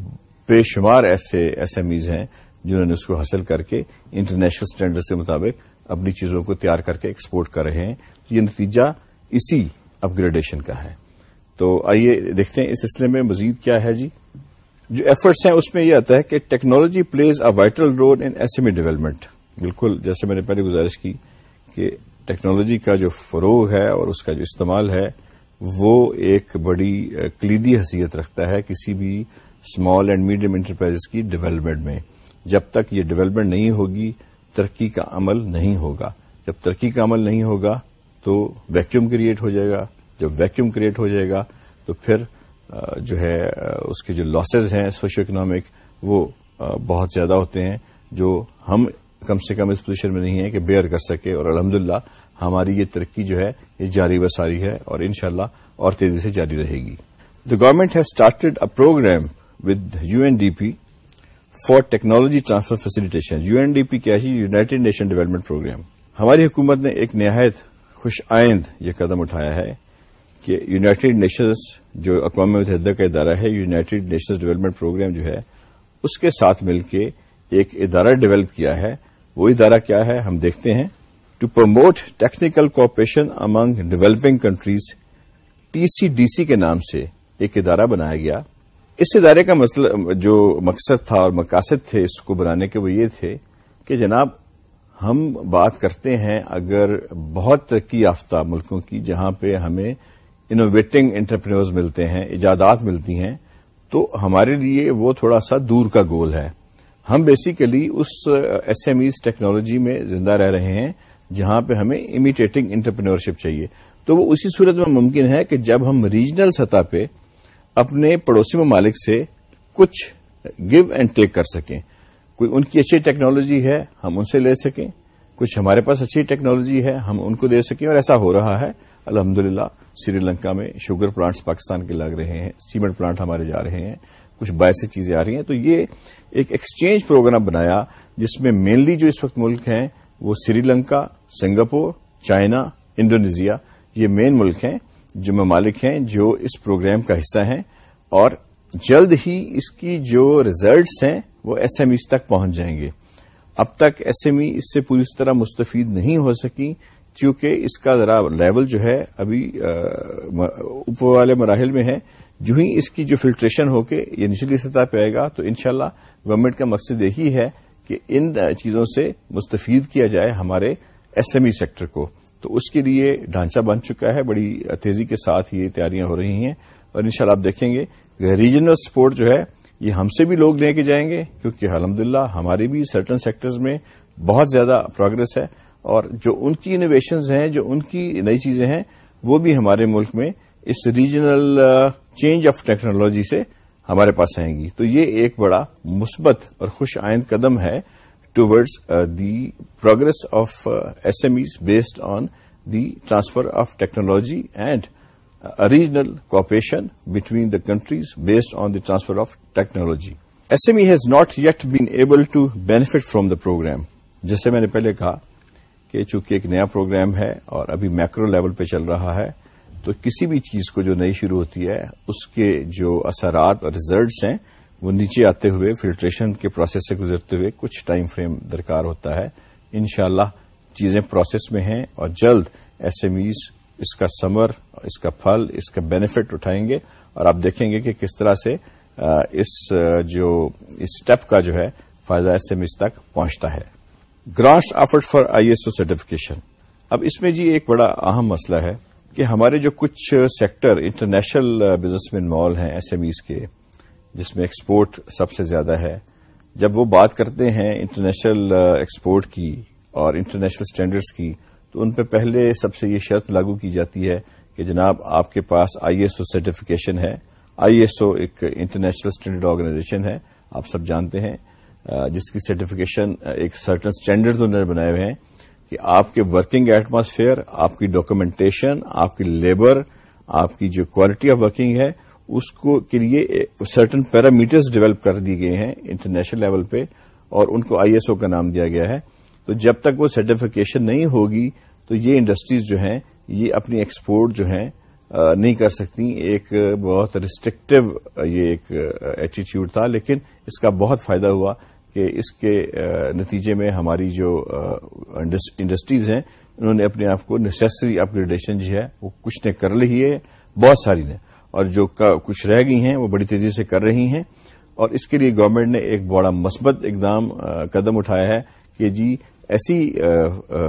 بے شمار ایسے ایس ایم ایز ہیں جنہوں نے اس کو حاصل کر کے انٹرنیشنل اسٹینڈرڈ کے مطابق اپنی چیزوں کو تیار کر کے ایکسپورٹ کر رہے ہیں۔ یہ نتیجہ اسی اپ گریڈیشن کا ہے۔ تو آئیے دیکھتے ہیں اس سلسلے میں مزید کیا ہے جی۔ جو ایفرٹس ہیں اس میں یہ آتا ہے کہ technology plays a vital role in S M E development بالکل، جیسے میں نے پہلے گزارش کی کہ ٹیکنالوجی کا جو فروغ ہے اور اس کا جو استعمال ہے، وہ ایک بڑی کلیدی حیثیت رکھتا ہے کسی بھی اسمال اینڈ میڈیم انٹرپرائز کی ڈیولپمنٹ میں۔ جب تک یہ ڈیولپمنٹ نہیں ہوگی، ترقی کا عمل نہیں ہوگا۔ جب ترقی کا عمل نہیں ہوگا تو ویکیوم کریٹ ہو جائے گا۔ جب ویکیوم کریٹ ہو جائے گا تو پھر جو ہے اس کے جو لاسز ہیں سوشو اکنامک وہ بہت زیادہ ہوتے ہیں، جو ہم کم سے کم اس پوزیشن میں نہیں ہیں کہ بیئر کر سکے، اور الحمدللہ ہماری یہ ترقی جو ہے، یہ جاری بساری ہے، اور انشاءاللہ اور تیزی سے جاری رہے گی۔ The government has started a program with U N D P for technology transfer facilitation U N D P کیا ہے یوناٹیڈ نیشن ڈیولپمنٹ پروگرام ہماری حکومت نے ایک نہایت خوش آئند یہ قدم اٹھایا ہے کہ یوناٹیڈ نیشنز جو اقوام متحدہ کا ادارہ ہے یوناٹیڈ نیشنز ڈیولپمنٹ پروگرام جو ہے، اس کے ساتھ مل کے ایک ادارہ ڈیولپ کیا ہے۔ وہ ادارہ کیا ہے؟ ہم دیکھتے ہیں۔ To promote technical cooperation among developing countries T C D C کے نام سے ایک ادارہ بنایا گیا۔ اس ادارے کا مسئلہ جو مقصد تھا اور مقاصد تھے اس کو بنانے کے وہ یہ تھے کہ جناب، ہم بات کرتے ہیں اگر بہت ترقی یافتہ ملکوں کی، جہاں پہ ہمیں انوویٹنگ انٹرپرینورز ملتے ہیں، ایجادات ملتی ہیں، تو ہمارے لیے وہ تھوڑا سا دور کا گول ہے۔ ہم بیسیکلی اس ایس ایم ایز ٹیکنالوجی میں زندہ رہ رہے ہیں، جہاں پہ ہمیں امیٹیٹنگ انٹرپرینورشپ چاہیے۔ تو وہ اسی صورت میں ممکن ہے کہ جب ہم ریجنل سطح پہ اپنے پڑوسی ممالک سے کچھ گیو اینڈ ٹیک کر سکیں۔ کوئی ان کی اچھی ٹیکنالوجی ہے، ہم ان سے لے سکیں۔ کچھ ہمارے پاس اچھی ٹیکنالوجی ہے، ہم ان کو دے سکیں، اور ایسا ہو رہا ہے۔ الحمد للہ سری لنکا میں شوگر پلانٹس پاکستان کے لگ رہے ہیں، سیمنٹ پلانٹ ہمارے جا رہے ہیں، کچھ باہر سے چیزیں آ رہی ہیں۔ تو یہ ایک ایکسچینج پروگرام بنایا جس میں مینلی جو اس وقت ملک ہیں وہ Sri Lanka, Singapore, China, Indonesia, یہ مین ملک ہیں جو ممالک ہیں جو اس پروگرام کا حصہ ہیں اور جلد ہی اس کی جو ریزلٹس ہیں وہ ایس ایم ایز تک پہنچ جائیں گے۔ اب تک ایس ایم ای اس سے پوری طرح مستفید نہیں ہو سکی کیونکہ اس کا ذرا لیول جو ہے ابھی اوپر والے مراحل میں ہے، جو ہی اس کی جو فلٹریشن ہو کے یہ نچلی سطح پہ آئے گا، تو انشاءاللہ گورنمنٹ کا مقصد یہی ہے کہ ان چیزوں سے مستفید کیا جائے ہمارے ایس ایم ای سیکٹر کو۔ تو اس کے لیے ڈھانچہ بن چکا ہے، بڑی تیزی کے ساتھ یہ تیاریاں ہو رہی ہیں۔ اور انشاءاللہ آپ دیکھیں گے ریجنل سپورٹ جو ہے، یہ ہم سے بھی لوگ لے کے جائیں گے، کیونکہ الحمد للہ ہمارے بھی سرٹن سیکٹرز میں بہت زیادہ پروگرس ہے۔ اور جو ان کی انوویشنز ہیں، جو ان کی نئی چیزیں ہیں، وہ بھی ہمارے ملک میں اس ریجنل چینج آف ٹیکنالوجی سے ہمارے پاس آئیں گی۔ تو یہ ایک بڑا مثبت اور خوش آئند قدم ہے towards the progress of S M Es based on the transfer of technology and regional cooperation between the countries based on the transfer of technology S M E has not yet been able to benefit from the program جیسے میں نے پہلے کہا کہ چونکہ ایک نیا programme ہے اور ابھی میکرو لیول پہ چل رہا ہے، تو کسی بھی چیز کو جو نئی شروع ہوتی ہے، اس کے جو اثرات اور ریزلٹس ہیں، وہ نیچے آتے ہوئے فلٹریشن کے پروسیس سے گزرتے ہوئے کچھ ٹائم فریم درکار ہوتا ہے۔ انشاءاللہ چیزیں پروسیس میں ہیں اور جلد ایس ایم ایز اس کا سمر اس کا پھل، اس کا بینیفٹ اٹھائیں گے اور آپ دیکھیں گے کہ کس طرح سے اس، جو اسٹیپ کا جو ہے، فائدہ ایس ایم ایس تک پہنچتا ہے۔ Grants offered for I S O certification. اب اس میں جی ایک بڑا اہم مسئلہ ہے کہ ہمارے جو کچھ سیکٹر انٹرنیشنل بزنس مین مال ہیں، ایس ایم ایز کے، جس میں ایکسپورٹ سب سے زیادہ ہے، جب وہ بات کرتے ہیں انٹرنیشنل ایکسپورٹ کی اور انٹرنیشنل اسٹینڈرڈس کی، تو ان پہ پہلے سب سے یہ شرط لاگو کی جاتی ہے کہ جناب آپ کے پاس آئی ایس او سرٹیفکیشن ہے۔ آئی ایس او ایک انٹرنیشنل اسٹینڈرڈ آرگنائزیشن ہے، آپ سب جانتے ہیں۔ جس کی سرٹیفکیشن ایک سرٹن اسٹینڈرڈ انہوں نے بنائے ہوئے ہیں کہ آپ کے ورکنگ ایٹماسفیئر آپ کی ڈاکومنٹیشن آپ کی لیبر آپ کی جو کوالٹی آف ورکنگ ہے، اس کو کے لیے سرٹن پیرامیٹرز ڈیولپ کر دیے گئے ہیں انٹرنیشنل لیول پہ اور ان کو آئی ایس او کا نام دیا گیا ہے۔ تو جب تک وہ سرٹیفکیشن نہیں ہوگی، تو یہ انڈسٹریز جو ہیں، یہ اپنی ایکسپورٹ جو ہیں نہیں کر سکتی۔ ایک بہت ریسٹرکٹیو یہ ایک ایٹیٹیوڈ تھا، لیکن اس کا بہت فائدہ ہوا۔ کہ اس کے نتیجے میں ہماری جو انڈسٹریز ہیں، انہوں نے اپنے آپ کو نیسری اپ گریڈیشن جو ہے، وہ کچھ نے کر لی ہے، بہت ساری نے۔ اور جو کچھ رہ گئی ہیں، وہ بڑی تیزی سے کر رہی ہیں۔ اور اس کے لیے گورنمنٹ نے ایک بڑا مثبت اقدام قدم اٹھایا ہے کہ جی ایسی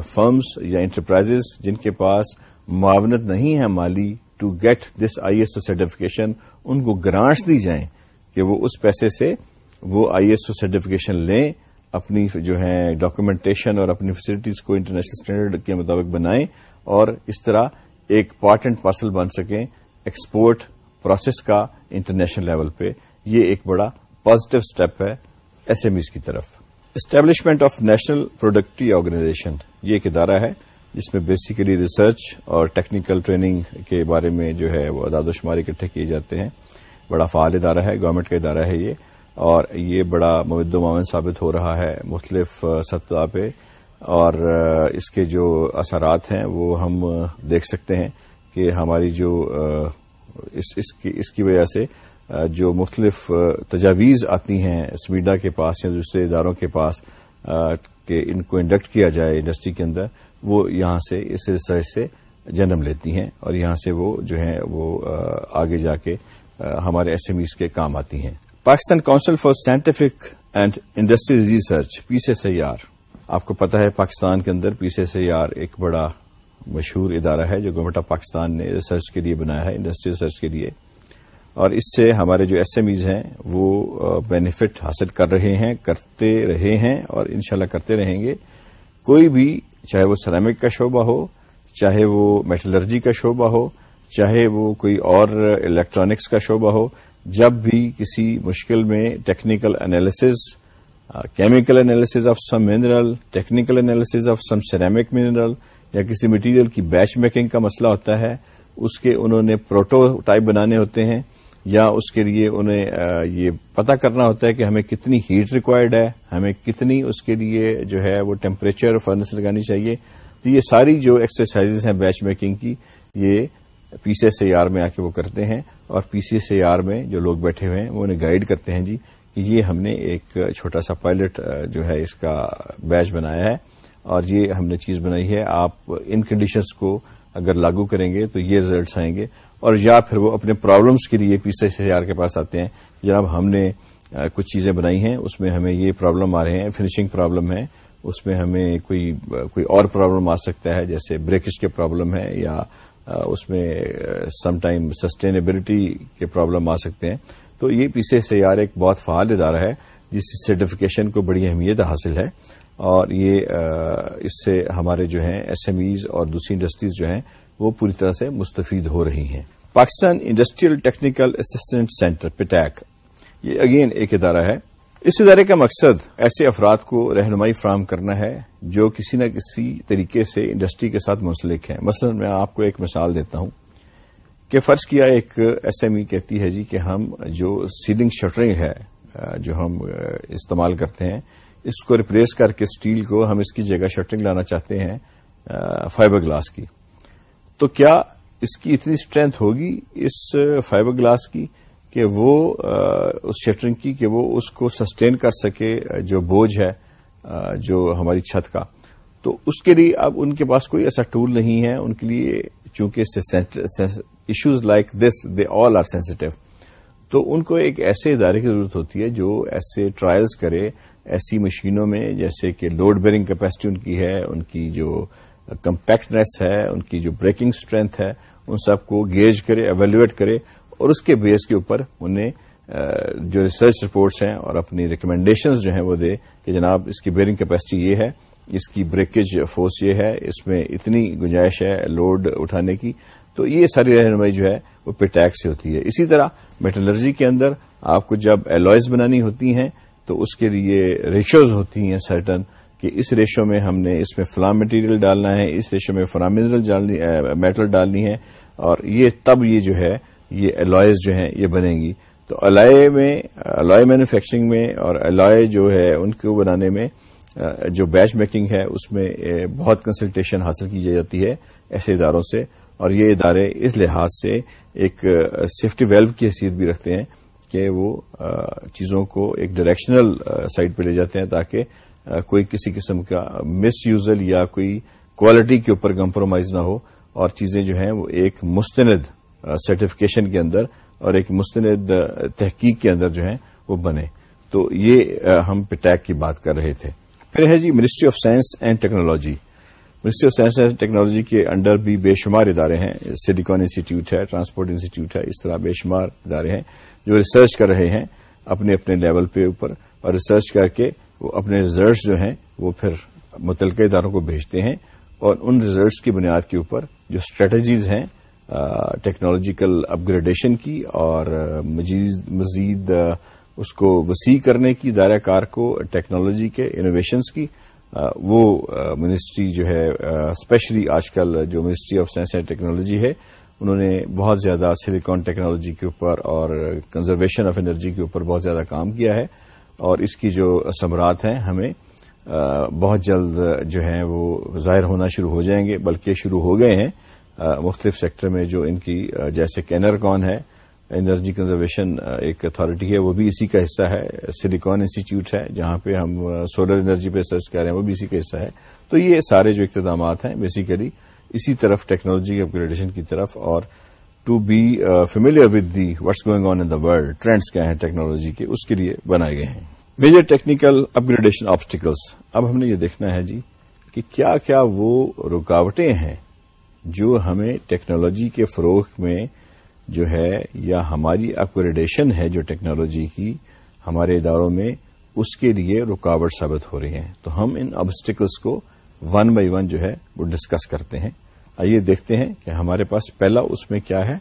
فرمز یا انٹرپرائز جن کے پاس معاونت نہیں ہے مالی to get this I S O certification ان کو گرانٹس دی جائیں کہ وہ اس پیسے سے وہ آئی ایس او سرٹیفکیشن لیں، اپنی جو ہے ڈاکومنٹیشن اور اپنی فیسلٹیز کو انٹرنیشنل اسٹینڈرڈ کے مطابق بنائیں اور اس طرح ایک پارٹ اینڈ پارسل بن سکیں ایکسپورٹ پروسیس کا انٹرنیشنل لیول پہ۔ یہ ایک بڑا پازیٹو اسٹیپ ہے ایس ایم ایز کی طرف۔ Establishment of national productivity organization یہ ایک ادارہ ہے جس میں بیسیکلی ریسرچ اور ٹیکنیکل ٹریننگ کے بارے میں جو ہے وہ اداد و شمار اکٹھے کیے جاتے ہیں۔ بڑا فعال ادارہ ہے گورنمنٹ کا ادارہ ہے یہ۔ اور یہ بڑا مود و معاون ثابت ہو رہا ہے مختلف سطح پہ۔ اور اس کے جو اثرات ہیں وہ ہم دیکھ سکتے ہیں کہ ہماری جو اس اس کی اس کی وجہ سے جو مختلف تجاویز آتی ہیں سمیڈا کے پاس یا دوسرے اداروں کے پاس کہ ان کو انڈکٹ کیا جائے انڈسٹری کے اندر، وہ یہاں سے اس ریسرچ سے جنم لیتی ہیں اور یہاں سے وہ جو ہے وہ آگے جا کے ہمارے ایس ایم ایز کے کام آتی ہیں۔ Pakistan council for scientific and industrial research, P C S I R آپ کو پتا ہے، پاکستان کے اندر پی سی سیار ایک بڑا مشہور ادارہ ہے جو گورنمنٹ آف پاکستان نے ریسرچ کے لیے بنایا ہے، انڈسٹری ریسرچ کے لیے۔ اور اس سے ہمارے جو ایس ایم ایز ہیں، وہ بینیفٹ حاصل کر رہے ہیں، کرتے رہے ہیں اور انشاءاللہ کرتے رہیں گے۔ کوئی بھی، چاہے وہ سرامک کا شعبہ ہو، چاہے وہ میٹلرجی کا شعبہ ہو، چاہے وہ کوئی اور الیکٹرانکس کا شعبہ ہو جب بھی کسی مشکل میں technical analysis chemical analysis of some mineral technical analysis of some ceramic mineral یا کسی مٹیریل کی بیچ میکنگ کا مسئلہ ہوتا ہے، اس کے انہوں نے پروٹو ٹائپ بنانے ہوتے ہیں، یا اس کے لیے انہیں uh, یہ پتا کرنا ہوتا ہے کہ ہمیں کتنی ہیٹ ریکوائرڈ ہے، ہمیں کتنی اس کے لیے جو ہے وہ ٹیمپریچر فرنس لگانی چاہیے۔ تو یہ ساری جو ایکسرسائز ہیں بیچ میکنگ کی، یہ پی سی ایس آر میں آ کے وہ کرتے ہیں۔ اور پی سی ایس اے آر میں جو لوگ بیٹھے ہوئے ہیں، وہ انہیں گائیڈ کرتے ہیں جی کہ یہ ہم نے ایک چھوٹا سا پائلٹ جو ہے اس کا بیچ بنایا ہے اور یہ ہم نے چیز بنائی ہے۔ آپ ان کنڈیشنز کو اگر لاگو کریں گے تو یہ ریزلٹس آئیں گے۔ اور یا پھر وہ اپنے پرابلمس کے لیے پی سی سی آر کے پاس آتے ہیں۔ جناب، ہم نے کچھ چیزیں بنائی ہیں، اس میں ہمیں یہ پرابلم آ رہے ہیں۔ فنیشنگ پرابلم ہے، اس میں ہمیں کوئی کوئی اور پرابلم آ سکتا ہے، جیسے بریکج کے پرابلم ہے یا اس میں سم ٹائم سسٹینیبلٹی کے پرابلم آ سکتے ہیں۔ تو یہ پی سی ایک بہت فعال ادارہ ہے، جس سرٹیفکیشن کو بڑی اہمیت حاصل ہے۔ اور یہ اس سے ہمارے جو ہیں ایس ایم ایز اور دوسری انڈسٹریز جو ہیں، وہ پوری طرح سے مستفید ہو رہی ہیں۔ Pakistan industrial technical assistant center PITAC, یہ اگین ایک ادارہ ہے۔ اس ادارے کا مقصد ایسے افراد کو رہنمائی فراہم کرنا ہے جو کسی نہ کسی طریقے سے انڈسٹری کے ساتھ منسلک ہیں۔ مثلا میں آپ کو ایک مثال دیتا ہوں کہ فرض کیا ایک ایس ایم ای کہتی ہے جی کہ ہم جو سیلنگ شٹرنگ ہے، جو ہم استعمال کرتے ہیں، اس کو ریپلیس کر کے اسٹیل کو ہم اس کی جگہ شٹرنگ لانا چاہتے ہیں، فائبر گلاس کی۔ تو کیا اس کی اتنی اسٹرینتھ ہوگی، اس فائبر گلاس کی؟ کہ وہ اس شٹرنگ کی کہ وہ اس کو سسٹین کر سکے جو بوجھ ہے جو ہماری چھت کا۔ تو اس کے لیے اب ان کے پاس کوئی ایسا ٹول نہیں ہے۔ ان کے لیے چونکہ issues like this they all are sensitive تو ان کو ایک ایسے ادارے کی ضرورت ہوتی ہے جو ایسے ٹرائلز کرے، ایسی مشینوں میں، جیسے کہ لوڈ بیئرنگ کیپیسٹی ان کی ہے، ان کی جو کمپیکٹنیس ہے، ان کی جو بریکنگ اسٹرینتھ ہے، ان سب کو گیج کرے ایویلویٹ کرے۔ اور اس کے بیس کے اوپر انہیں جو ریسرچ رپورٹس ہیں اور اپنی ریکمینڈیشنز جو ہیں وہ دے کہ جناب اس کی بیئرنگ کیپیسٹی یہ ہے، اس کی بریکیج فورس یہ ہے، اس میں اتنی گنجائش ہے لوڈ اٹھانے کی۔ تو یہ ساری رہنمائی جو ہے وہ پیٹیک سے ہوتی ہے۔ اسی طرح میٹلرجی کے اندر آپ کو جب الوائز بنانی ہوتی ہیں تو اس کے لیے ریشوز ہوتی ہیں سرٹن کہ اس ریشو میں ہم نے اس میں فلاں مٹیریل ڈالنا ہے، اس ریشو میں فلاں منرل میٹل ڈالنی ہے۔ اور یہ تب یہ جو ہے یہ الوائز جو ہیں یہ بنے گی۔ تو الائے میں الائے مینوفیکچرنگ میں اور الائے جو ہے ان کو بنانے میں جو بیچ میکنگ ہے، اس میں بہت کنسلٹیشن حاصل کی جاتی ہے ایسے اداروں سے۔ اور یہ ادارے اس لحاظ سے ایک سیفٹی ویلو کی حیثیت بھی رکھتے ہیں کہ وہ چیزوں کو ایک ڈائریکشنل سائڈ پہ لے جاتے ہیں تاکہ کوئی کسی قسم کا مس یوزل یا کوئی کوالٹی کے اوپر کمپرومائز نہ ہو۔ اور چیزیں جو ہیں وہ ایک مستند سرٹیفکیشن کے اندر اور ایک مستند تحقیق کے اندر جو ہیں وہ بنے۔ تو یہ ہم پٹیک کی بات کر رہے تھے۔ پھر ہے جی ministry of science and technology ministry of science and technology کے انڈر بھی بے شمار ادارے ہیں۔ سلیکون انسٹیٹیوٹ ہے ٹرانسپورٹ انسٹیٹیوٹ ہے، اس طرح بے شمار ادارے ہیں جو ریسرچ کر رہے ہیں اپنے اپنے لیول پہ اوپر اور ریسرچ کر کے وہ اپنے ریزلٹس جو ہیں وہ پھر متعلقہ اداروں کو بھیجتے ہیں اور ان ریزلٹس کی بنیاد کے اوپر جو اسٹریٹجیز ہیں ٹیکنالوجیکل اپ گریڈیشن کی اور مزید اس کو وسیع کرنے کی، دائرہ کار کو، ٹیکنالوجی کے انوویشنز کی۔ وہ منسٹری جو ہے اسپیشلی آج کل جو ministry of science and technology ہے، انہوں نے بہت زیادہ سلیکان ٹیکنالوجی کے اوپر اور کنزرویشن آف انرجی کے اوپر بہت زیادہ کام کیا ہے۔ اور اس کی جو ثمرات ہیں، ہمیں بہت جلد جو ہیں وہ ظاہر ہونا شروع ہو جائیں گے، بلکہ شروع ہو گئے ہیں۔ مختلف سیکٹر میں جو ان کی جیسے کینر کون ہے، انرجی کنزرویشن ایک اتارٹی ہے، وہ بھی اسی کا حصہ ہے سلیکان انسٹیٹیوٹ ہے، جہاں پہ ہم سولر انرجی پہ سرچ کر رہے ہیں، وہ بھی اسی کا حصہ ہے۔ تو یہ سارے جو اقتدامات ہیں بیسیکلی اسی طرف ٹیکنالوجی اپگریڈیشن کی طرف، اور to be familiar with the what's going on in the world trends کیا ہیں ٹیکنالوجی کے، اس کے لیے بنائے گئے ہیں۔ میجر ٹیکنیکل اپگریڈیشن آبسٹیکلس اب ہم نے یہ دیکھنا ہے جی کہ کیا کیا وہ رکاوٹیں ہیں جو ہمیں ٹیکنالوجی کے فروغ میں جو ہے یا ہماری اپگریڈیشن ہے جو ٹیکنالوجی کی ہمارے اداروں میں، اس کے لیے رکاوٹ ثابت ہو رہی ہیں۔ تو ہم ان آبسٹیکلس کو ون بائی ون جو ہے وہ ڈسکس کرتے ہیں۔ آئیے دیکھتے ہیں کہ ہمارے پاس پہلا اس میں کیا ہے۔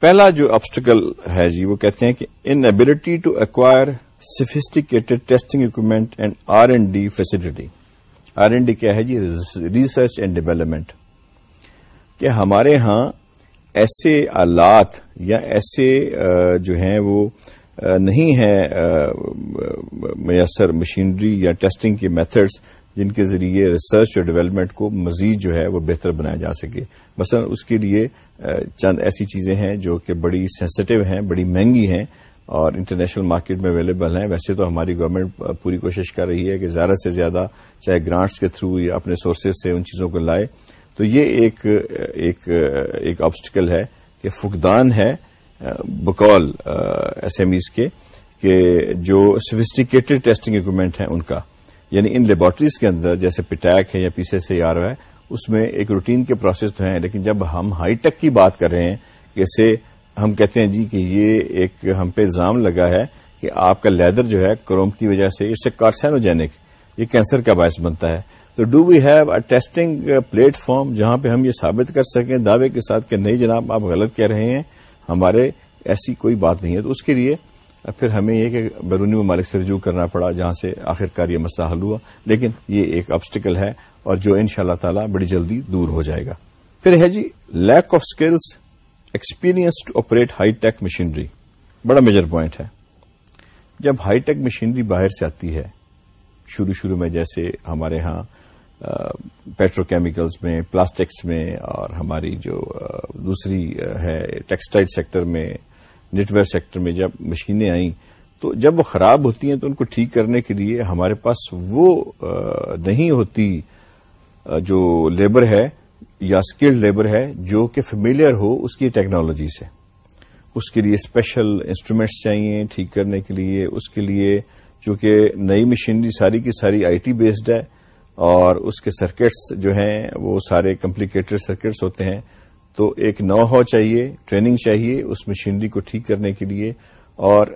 پہلا جو آبسٹیکل ہے جی وہ کہتے ہیں کہ inability to acquire sophisticated testing equipment and R and D facility R and D کیا ہے جی؟ ریسرچ اینڈ ڈیولپمنٹ کہ ہمارے ہاں ایسے آلات یا ایسے جو ہیں وہ نہیں ہے میسر مشینری یا ٹیسٹنگ کے میتھڈس جن کے ذریعے ریسرچ اور ڈیولپمنٹ کو مزید جو ہے وہ بہتر بنایا جا سکے۔ مثلا اس کے لیے چند ایسی چیزیں ہیں جو کہ بڑی سینسٹو ہیں، بڑی مہنگی ہیں اور انٹرنیشنل مارکیٹ میں اویلیبل ہیں۔ ویسے تو ہماری گورنمنٹ پوری کوشش کر رہی ہے کہ زیادہ سے زیادہ چاہے گرانٹس کے تھرو یا اپنے سورسز سے ان چیزوں کو لائے۔ تو یہ ایک ایک ایک آبسٹیکل ہے کہ فقدان ہے بکول ایس ایم ایز کے، کہ جو سوفسٹیکیٹڈ ٹیسٹنگ اکوپمنٹ ہیں ان کا۔ یعنی ان لیبورٹریز کے اندر، جیسے پیٹیک ہے یا پی سی ایس آر ہے، اس میں ایک روٹین کے پروسیس تو ہیں، لیکن جب ہم ہائی ٹیک کی بات کر رہے ہیں، جیسے ہم کہتے ہیں جی کہ یہ ایک ہم پہ الزام لگا ہے کہ آپ کا لیدر جو ہے، کروم کی وجہ سے، اس سے کارسینوجینک، یہ کینسر کا باعث بنتا ہے۔ تو do we have a testing platform جہاں پہ ہم یہ ثابت کر سکیں دعوے کے ساتھ کہ نہیں جناب، آپ غلط کہہ رہے ہیں، ہمارے ایسی کوئی بات نہیں ہے۔ تو اس کے لیے پھر ہمیں یہ کہ بیرونی ممالک سے رجوع کرنا پڑا، جہاں سے آخرکار یہ مسئلہ حل ہوا۔ لیکن یہ ایک ابسٹیکل ہے اور جو ان شاء اللہ تعالی بڑی جلدی دور ہو جائے گا۔ پھر ہے جی lack of skills experience to operate high tech machinery بڑا میجر پوائنٹ ہے۔ جب ہائی ٹیک مشینری باہر سے آتی ہے، شروع شروع میں جیسے ہمارے ہاں پیٹرو کیمیکلز میں، پلاسٹکس میں، اور ہماری جو دوسری ہے ٹیکسٹائل سیکٹر میں نیٹ ویئر سیکٹر میں جب مشینیں آئیں، تو جب وہ خراب ہوتی ہیں تو ان کو ٹھیک کرنے کے لیے ہمارے پاس وہ نہیں ہوتی جو لیبر ہے، یا اسکلڈ لیبر ہے، جو کہ فیملیئر ہو اس کی ٹیکنالوجی سے۔ اس کے لیے اسپیشل انسٹرومینٹس چاہیے ٹھیک کرنے کے لیے، اس کے لیے چونکہ نئی مشینری ساری کی ساری آئی ٹی بیسڈ ہے اور اس کے سرکٹس جو ہیں، وہ سارے کمپلیکیٹڈ سرکٹس ہوتے ہیں۔ تو ایک نو ہاؤ چاہیے ٹریننگ چاہیے اس مشینری کو ٹھیک کرنے کے لیے۔ اور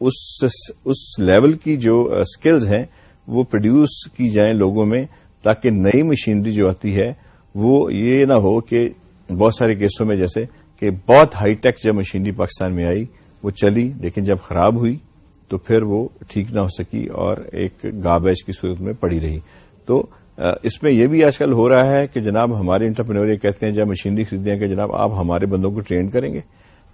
اس لیول کی جو اسکلز ہیں، وہ پروڈیوس کی جائیں لوگوں میں تاکہ نئی مشینری جو آتی ہے، وہ یہ نہ ہو کہ بہت سارے کیسوں میں جیسے کہ بہت ہائی ٹیک جب مشینری پاکستان میں آئی، وہ چلی، لیکن جب خراب ہوئی تو پھر وہ ٹھیک نہ ہو سکی اور ایک گابیج کی صورت میں پڑی رہی۔ تو اس میں یہ بھی آج کل ہو رہا ہے کہ جناب ہمارے انٹرپرینور یہ کہتے ہیں جب مشینری خریدیں کہ جناب آپ ہمارے بندوں کو ٹرین کریں گے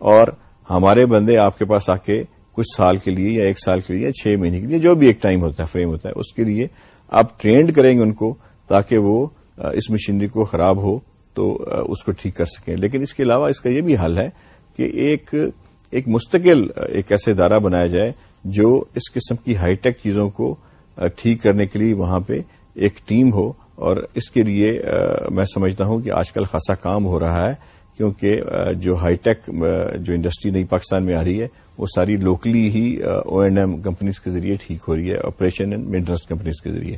اور ہمارے بندے آپ کے پاس آ کے کچھ سال کے لیے یا ایک سال کے لیے یا چھ مہینے کے لیے جو بھی ایک ٹائم ہوتا ہے، فریم ہوتا ہے، اس کے لیے آپ ٹرینڈ کریں گے ان کو تاکہ وہ اس مشینری کو خراب ہو تو اس کو ٹھیک کر سکیں۔ لیکن اس کے علاوہ اس کا یہ بھی حل ہے کہ ایک ایک مستقل ایک ایسے ادارہ بنایا جائے جو اس قسم کی ہائی ٹیک چیزوں کو ٹھیک کرنے کے لیے وہاں پہ ایک ٹیم ہو اور اس کے لیے میں سمجھتا ہوں کہ آج کل خاصا کام ہو رہا ہے، کیونکہ جو ہائی ٹیک جو انڈسٹری نئی پاکستان میں آ رہی ہے، وہ ساری لوکلی ہی او اینڈ ایم کمپنیز کے ذریعے ٹھیک ہو رہی ہے، آپریشن اینڈ مینٹنس کمپنیز کے ذریعے۔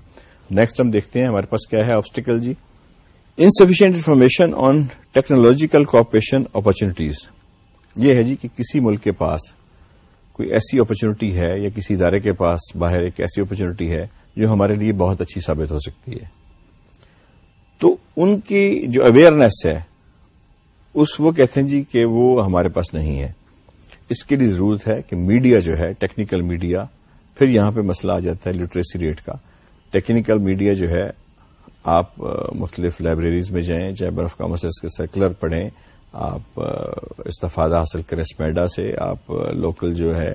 نیکسٹ ہم دیکھتے ہیں، ہمارے پاس کیا ہے؟ Obstacle G. Insufficient information on technological cooperation opportunities یہ ہے جی کہ کسی ملک کے پاس کوئی ایسی اپرچونٹی ہے یا کسی ادارے کے پاس باہر ایک ایسی اپرچونٹی ہے جو ہمارے لیے بہت اچھی ثابت ہو سکتی ہے۔ تو ان کی جو اویئرنیس ہے، اس وہ کہتے ہیں جی کہ وہ ہمارے پاس نہیں ہے۔ اس کے لیے ضرورت ہے کہ میڈیا جو ہے ٹیکنیکل میڈیا پھر یہاں پہ مسئلہ آ جاتا ہے لٹریسی ریٹ کا۔ ٹیکنیکل میڈیا جو ہے، آپ مختلف لائبریریز میں جائیں چیمبر آف کامرس کے سرکولر پڑھیں، آپ استفادہ حاصل کریں اسمیڈا سے، آپ لوکل جو ہے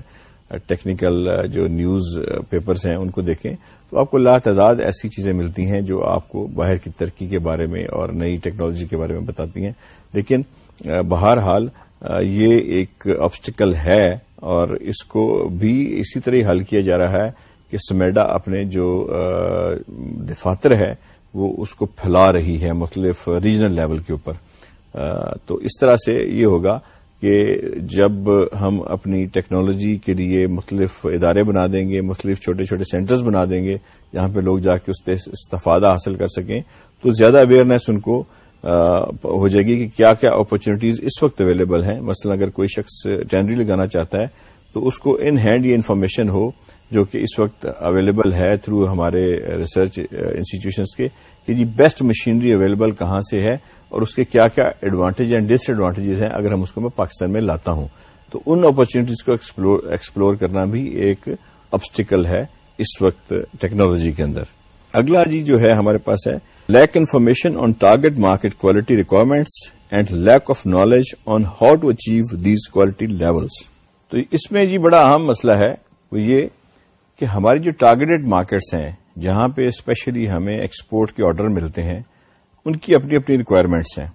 ٹیکنیکل جو نیوز پیپرز ہیں، ان کو دیکھیں۔ تو آپ کو لا تعداد ایسی چیزیں ملتی ہیں جو آپ کو باہر کی ترقی کے بارے میں اور نئی ٹیکنالوجی کے بارے میں بتاتی ہیں۔ لیکن بہرحال یہ ایک آبسٹیکل ہے اور اس کو بھی اسی طرح حل کیا جا رہا ہے کہ سمیڈا اپنے جو دفاتر ہے، وہ اس کو پھیلا رہی ہے مختلف ریجنل لیول کے اوپر۔ تو اس طرح سے یہ ہوگا۔ کہ جب ہم اپنی ٹیکنالوجی کے لیے مختلف ادارے بنا دیں گے، مختلف چھوٹے چھوٹے سینٹرز بنا دیں گے، جہاں پہ لوگ جا کے اس سے استفادہ حاصل کر سکیں، تو زیادہ اویئرنیس ان کو ہو جائے گی کہ کیا کیا اپرچونیٹیز اس وقت اویلیبل ہیں۔ مثلا اگر کوئی شخص ٹینڈری لگانا چاہتا ہے، تو اس کو ان ہینڈ یہ انفارمیشن ہو جو کہ اس وقت اویلیبل ہے تھرو ہمارے ریسرچ انسٹیٹیوشنس کے، کہ جی بیسٹ مشینری اویلیبل کہاں سے ہے۔ اور اس کے کیا کیا ایڈوانٹیج اینڈ ڈس ایڈوانٹیجز ہیں اگر ہم اس کو میں پاکستان میں لاتا ہوں۔ تو ان اپرچونیٹیز کو ایکسپلور کرنا بھی ایک ابسٹیکل ہے اس وقت ٹیکنالوجی کے اندر۔ اگلا جی جو ہے ہمارے پاس ہے lack information on target market quality requirements and lack of knowledge on how to achieve these quality levels تو اس میں جی بڑا اہم مسئلہ ہے وہ یہ کہ ہماری جو ٹارگیٹڈ مارکیٹس ہیں، جہاں پہ اسپیشلی ہمیں ایکسپورٹ کے آرڈر ملتے ہیں ان کی اپنی اپنی ریکوائرمنٹس ہیں۔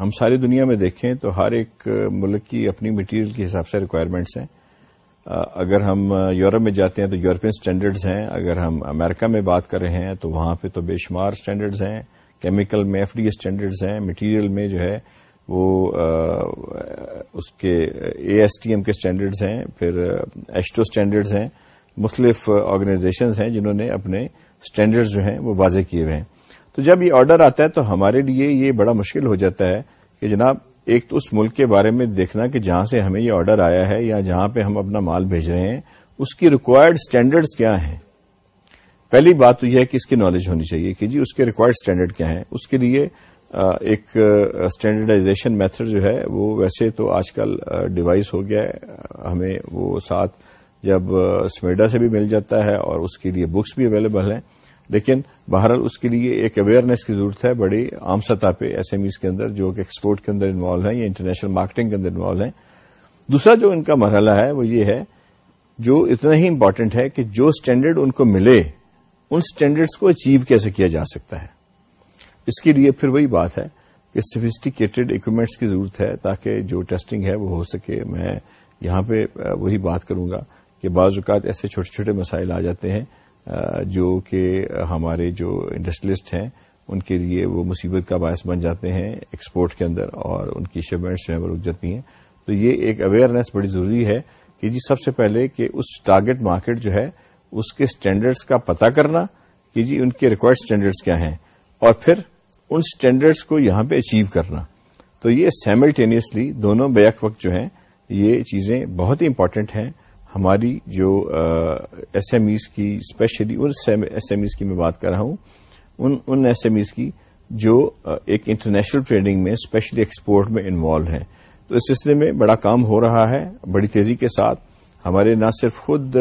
ہم ساری دنیا میں دیکھیں تو ہر ایک ملک کی اپنی مٹیریل کے حساب سے ریکوائرمنٹس ہیں۔ اگر ہم یورپ میں جاتے ہیں تو یورپین اسٹینڈرڈز ہیں۔ اگر ہم امریکہ میں بات کر رہے ہیں تو وہاں پہ تو بے شمار اسٹینڈرڈز ہیں۔ کیمیکل میں ایف ڈی اسٹینڈرڈز ہیں۔ مٹیریل میں جو ہے وہ اس کے اے ایس ٹی ایم کے اسٹینڈرڈز ہیں۔ پھر ایشٹو اسٹینڈرڈز ہیں۔ مختلف آرگنائزیشنز ہیں جنہوں نے اپنے اسٹینڈرڈز جو ہیں وہ واضح کیے ہوئے ہیں۔ تو جب یہ آرڈر آتا ہے تو ہمارے لیے یہ بڑا مشکل ہو جاتا ہے کہ جناب، ایک تو اس ملک کے بارے میں دیکھنا کہ جہاں سے ہمیں یہ آرڈر آیا ہے یا جہاں پہ ہم اپنا مال بھیج رہے ہیں، اس کی ریکوائرڈ اسٹینڈرڈز کیا ہیں؟ پہلی بات تو یہ ہے کہ اس کی نالج ہونی چاہیے کہ جی اس کے ریکوائرڈ اسٹینڈرڈ کیا ہیں؟ اس کے لیے ایک اسٹینڈرڈائزیشن میتھڈ جو ہے، وہ ویسے تو آج کل ڈیوائس ہو گیا ہے۔ ہمیں وہ ساتھ جب سمیڈا سے بھی مل جاتا ہے اور اس کے لیے بکس بھی اویلیبل ہیں۔ لیکن بہرحال اس کے لیے ایک اویئرنیس کی ضرورت ہے، بڑی عام سطح پہ ایس ایم ایز کے اندر جو کہ ایکسپورٹ کے اندر انوالو ہیں یا انٹرنیشنل مارکیٹنگ کے اندر انوالو ہیں۔ دوسرا جو ان کا مرحلہ ہے، وہ یہ ہے، جو اتنا ہی امپارٹنٹ ہے کہ جو اسٹینڈرڈ ان کو ملے، ان اسٹینڈرڈس کو اچیو کیسے کیا جا سکتا ہے؟ اس کے لیے پھر وہی بات ہے کہ سفسٹیکیٹڈ اکوپمنٹس کی ضرورت ہے تاکہ جو ٹیسٹنگ ہے وہ ہو سکے۔ میں یہاں پہ وہی بات کروں گا کہ بعض اوقات ایسے چھوٹے چھوٹے مسائل آ جاتے ہیں جو کہ ہمارے جو انڈسٹریلسٹ ہیں، ان کے لیے وہ مصیبت کا باعث بن جاتے ہیں ایکسپورٹ کے اندر اور ان کی شپمنٹس جو ہیں وہ رک جاتی ہیں۔ تو یہ ایک اویئرنیس بڑی ضروری ہے کہ جی سب سے پہلے کہ اس ٹارگیٹ مارکیٹ جو ہے، اس کے اسٹینڈرڈس کا پتہ کرنا کہ جی ان کے ریکوائرڈ اسٹینڈرڈس کیا ہیں اور پھر ان اسٹینڈرڈس کو یہاں پہ اچیو کرنا۔ تو یہ سیملٹینیسلی دونوں بیک وقت جو ہیں، یہ چیزیں بہت ہی امپارٹنٹ ہیں۔ ہماری جو ایس ایم ایز کی اسپیشلی ان ایس ایم ایز کی میں بات کر رہا ہوں، ان ایس ایم ایز کی جو ایک انٹرنیشنل ٹریڈنگ میں اسپیشلی ایکسپورٹ میں انوالو ہیں۔ تو اس سلسلے میں بڑا کام ہو رہا ہے، بڑی تیزی کے ساتھ۔ ہمارے نہ صرف خود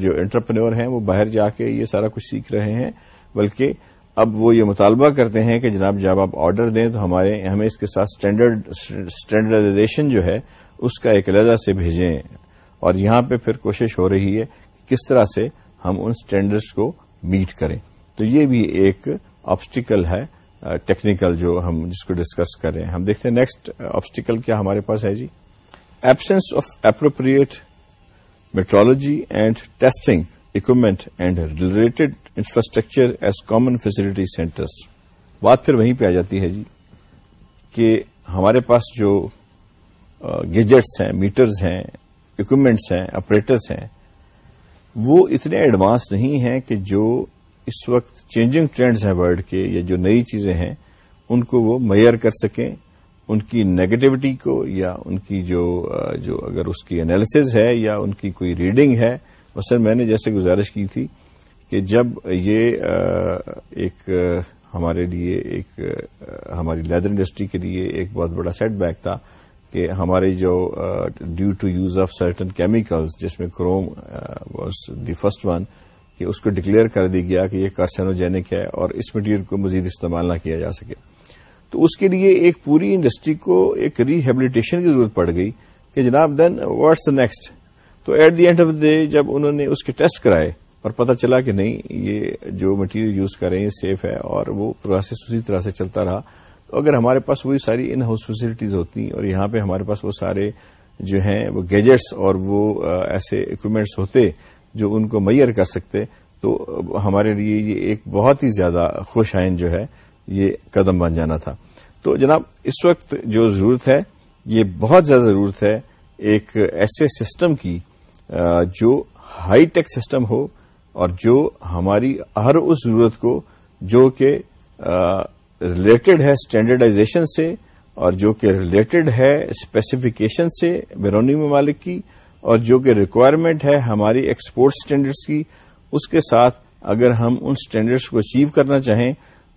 جو انٹرپرینور ہیں، وہ باہر جا کے یہ سارا کچھ سیکھ رہے ہیں، بلکہ اب وہ یہ مطالبہ کرتے ہیں کہ جناب جب آپ آرڈر دیں تو ہمارے، ہمیں اس کے ساتھ اسٹینڈرڈائزیشن جو ہے، اس کا ایک علیحدہ سے بھیجیں۔ اور یہاں پہ پھر کوشش ہو رہی ہے کہ کس طرح سے ہم ان اسٹینڈرڈس کو میٹ کریں۔ تو یہ بھی ایک آبسٹیکل ہے ٹیکنیکل جو ہم جس کو ڈسکس کر رہے ہیں۔ ہم دیکھتے ہیں نیکسٹ آبسٹیکل کیا ہمارے پاس ہے جی؟ Absence of appropriate metrology and testing equipment and related infrastructure as common facility centres بات پھر وہیں پہ آ جاتی ہے جی کہ ہمارے پاس جو گیجٹس ہیں میٹرز ہیں اکوپمنٹس ہیں آپریٹرس ہیں، وہ اتنے ایڈوانس نہیں ہیں کہ جو اس وقت چینجنگ ٹرینڈز ہیں ورلڈ کے یا جو نئی چیزیں ہیں، ان کو وہ میئر کر سکیں، ان کی نیگیٹوٹی کو یا ان کی جو جو اگر اس کی انالیسز ہے یا ان کی کوئی ریڈنگ ہے۔ مثلا میں نے جیسے گزارش کی تھی کہ جب یہ، ایک، ہمارے لیے ایک، ہماری لیدر انڈسٹری کے لیے ایک بہت بڑا سیٹ بیک تھا کہ ہمارے جو due to use of certain chemicals جس میں chrome was the first one کہ اس کو ڈکلیئر کر دی گیا کہ یہ کارسینوجینک ہے اور اس مٹیریل کو مزید استعمال نہ کیا جا سکے۔ تو اس کے لیے ایک پوری انڈسٹری کو ایک ریہیبلیٹیشن کی ضرورت پڑ گئی کہ جناب دین واٹس دا نیکسٹ تو at the end of the day جب انہوں نے اس کے ٹیسٹ کرائے اور پتا چلا کہ نہیں، یہ جو مٹیریل یوز کر رہے ہیں سیف ہے اور وہ پروسیس اسی طرح سے چلتا رہا تو اگر ہمارے پاس وہی ساری ان ہاؤس فیسلٹیز ہوتی اور یہاں پہ ہمارے پاس وہ سارے جو ہیں وہ گیجٹس اور وہ ایسے اکوپمنٹس ہوتے جو ان کو میئر کر سکتے، تو ہمارے لیے یہ ایک بہت ہی زیادہ خوش آئند جو ہے، یہ قدم بن جانا تھا۔ تو جناب، اس وقت جو ضرورت ہے، یہ بہت زیادہ ضرورت ہے ایک ایسے سسٹم کی جو ہائی ٹیک سسٹم ہو اور جو ہماری ہر اس ضرورت کو، جو کہ ریلیٹڈ ہے اسٹینڈرڈائزیشن سے اور جو کہ ریلیٹڈ ہے اسپیسیفکیشن سے بیرونی ممالک کی اور جو کہ ریکوائرمنٹ ہے ہماری ایکسپورٹ اسٹینڈرڈس کی، اس کے ساتھ اگر ہم ان اسٹینڈرڈس کو اچیو کرنا چاہیں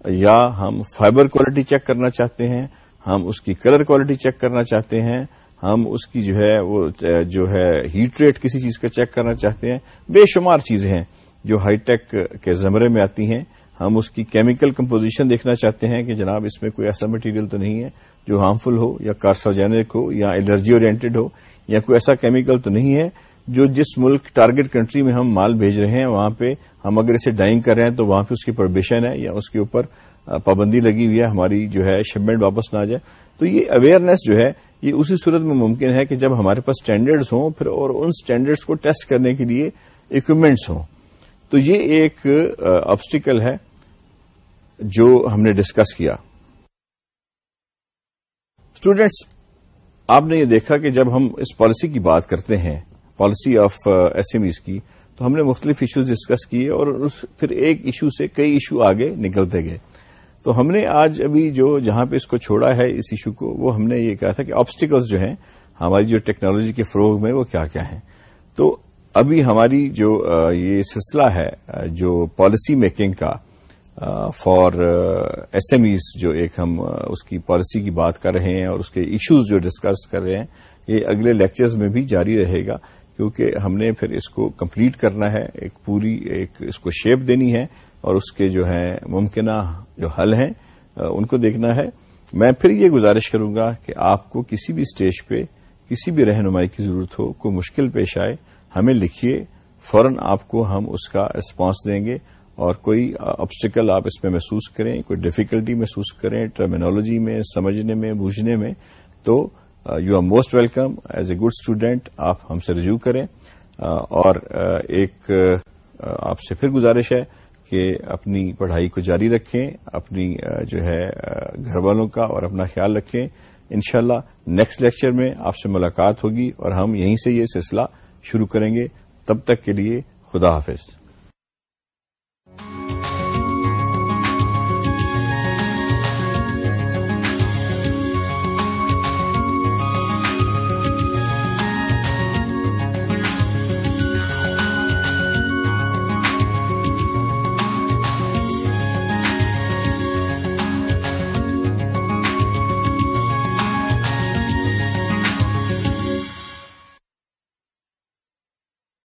یا ہم فائبر کوالٹی چیک کرنا چاہتے ہیں، ہم اس کی کلر کوالٹی چیک کرنا چاہتے ہیں، ہم اس کی جو ہے وہ، جو ہے ہیٹ ریٹ کسی چیز کا چیک کرنا چاہتے ہیں، بے شمار چیزیں ہیں جو ہائی ٹیک کے زمرے میں آتی ہیں ہم اس کی کیمیکل کمپوزیشن دیکھنا چاہتے ہیں کہ جناب اس میں کوئی ایسا مٹیریل تو نہیں ہے جو ہارمفل ہو یا کارسوجینک ہو یا الرجی اورینٹڈ ہو یا کوئی ایسا کیمیکل تو نہیں ہے جو جس ملک ٹارگٹ کنٹری میں ہم مال بھیج رہے ہیں، وہاں پہ ہم اگر اسے ڈائنگ کر رہے ہیں تو وہاں پہ اس کی پربیشن ہے یا اس کے اوپر پابندی لگی ہوئی ہے، ہماری جو ہے شپمنٹ واپس نہ آ جائے۔ تو یہ اویئرنیس جو ہے، یہ اسی صورت میں ممکن ہے کہ جب ہمارے پاس اسٹینڈرڈز ہوں، پھر اور ان اسٹینڈرڈز کو ٹیسٹ کرنے کے لیے اکوپمنٹس ہوں۔ تو یہ ایک آبسٹیکل ہے جو ہم نے ڈسکس کیا۔ اسٹوڈینٹس آپ نے یہ دیکھا کہ جب ہم اس پالیسی کی بات کرتے ہیں policy of S M Es کی، تو ہم نے مختلف ایشوز ڈسکس کیے اور پھر ایک ایشو سے کئی ایشو آگے نکلتے گئے۔ تو ہم نے آج ابھی جو جہاں پہ اس کو چھوڑا ہے اس ایشو کو، وہ ہم نے یہ کہا تھا کہ آبسٹیکلز جو ہیں، ہماری جو ٹیکنالوجی کے فروغ میں وہ کیا کیا ہیں۔ تو ابھی ہماری جو یہ سلسلہ ہے جو پالیسی میکنگ کا فار ایس ایم ایز جو ایک ہم اس کی پالیسی کی بات کر رہے ہیں اور اس کے ایشوز جو ڈسکس کر رہے ہیں، یہ اگلے لیکچرز میں بھی جاری رہے گا، کیونکہ ہم نے پھر اس کو کمپلیٹ کرنا ہے، ایک پوری، ایک اس کو شیپ دینی ہے اور اس کے جو ہیں ممکنہ جو حل ہیں ان کو دیکھنا ہے۔ میں پھر یہ گزارش کروں گا کہ آپ کو کسی بھی اسٹیج پہ کسی بھی رہنمائی کی ضرورت ہو، کوئی مشکل پیش آئے ہمیں لکھیے، فوراً آپ کو ہم اس کا ریسپانس دیں گے اور کوئی آبسٹیکل آپ اس میں محسوس کریں، کوئی ڈفیکلٹی محسوس کریں ٹرمینالوجی میں، سمجھنے میں، بوجھنے میں، تو you are most welcome as a good student آپ ہم سے رجوع کریں۔ اور ایک، آپ سے پھر گزارش ہے کہ اپنی پڑھائی کو جاری رکھیں، اپنی، جو ہے، گھر والوں کا اور اپنا خیال رکھیں۔ انشاءاللہ نیکسٹ لیکچر میں آپ سے ملاقات ہوگی اور ہم یہیں سے یہ سلسلہ شروع کریں گے. تب تک کے لیے خدا حافظ.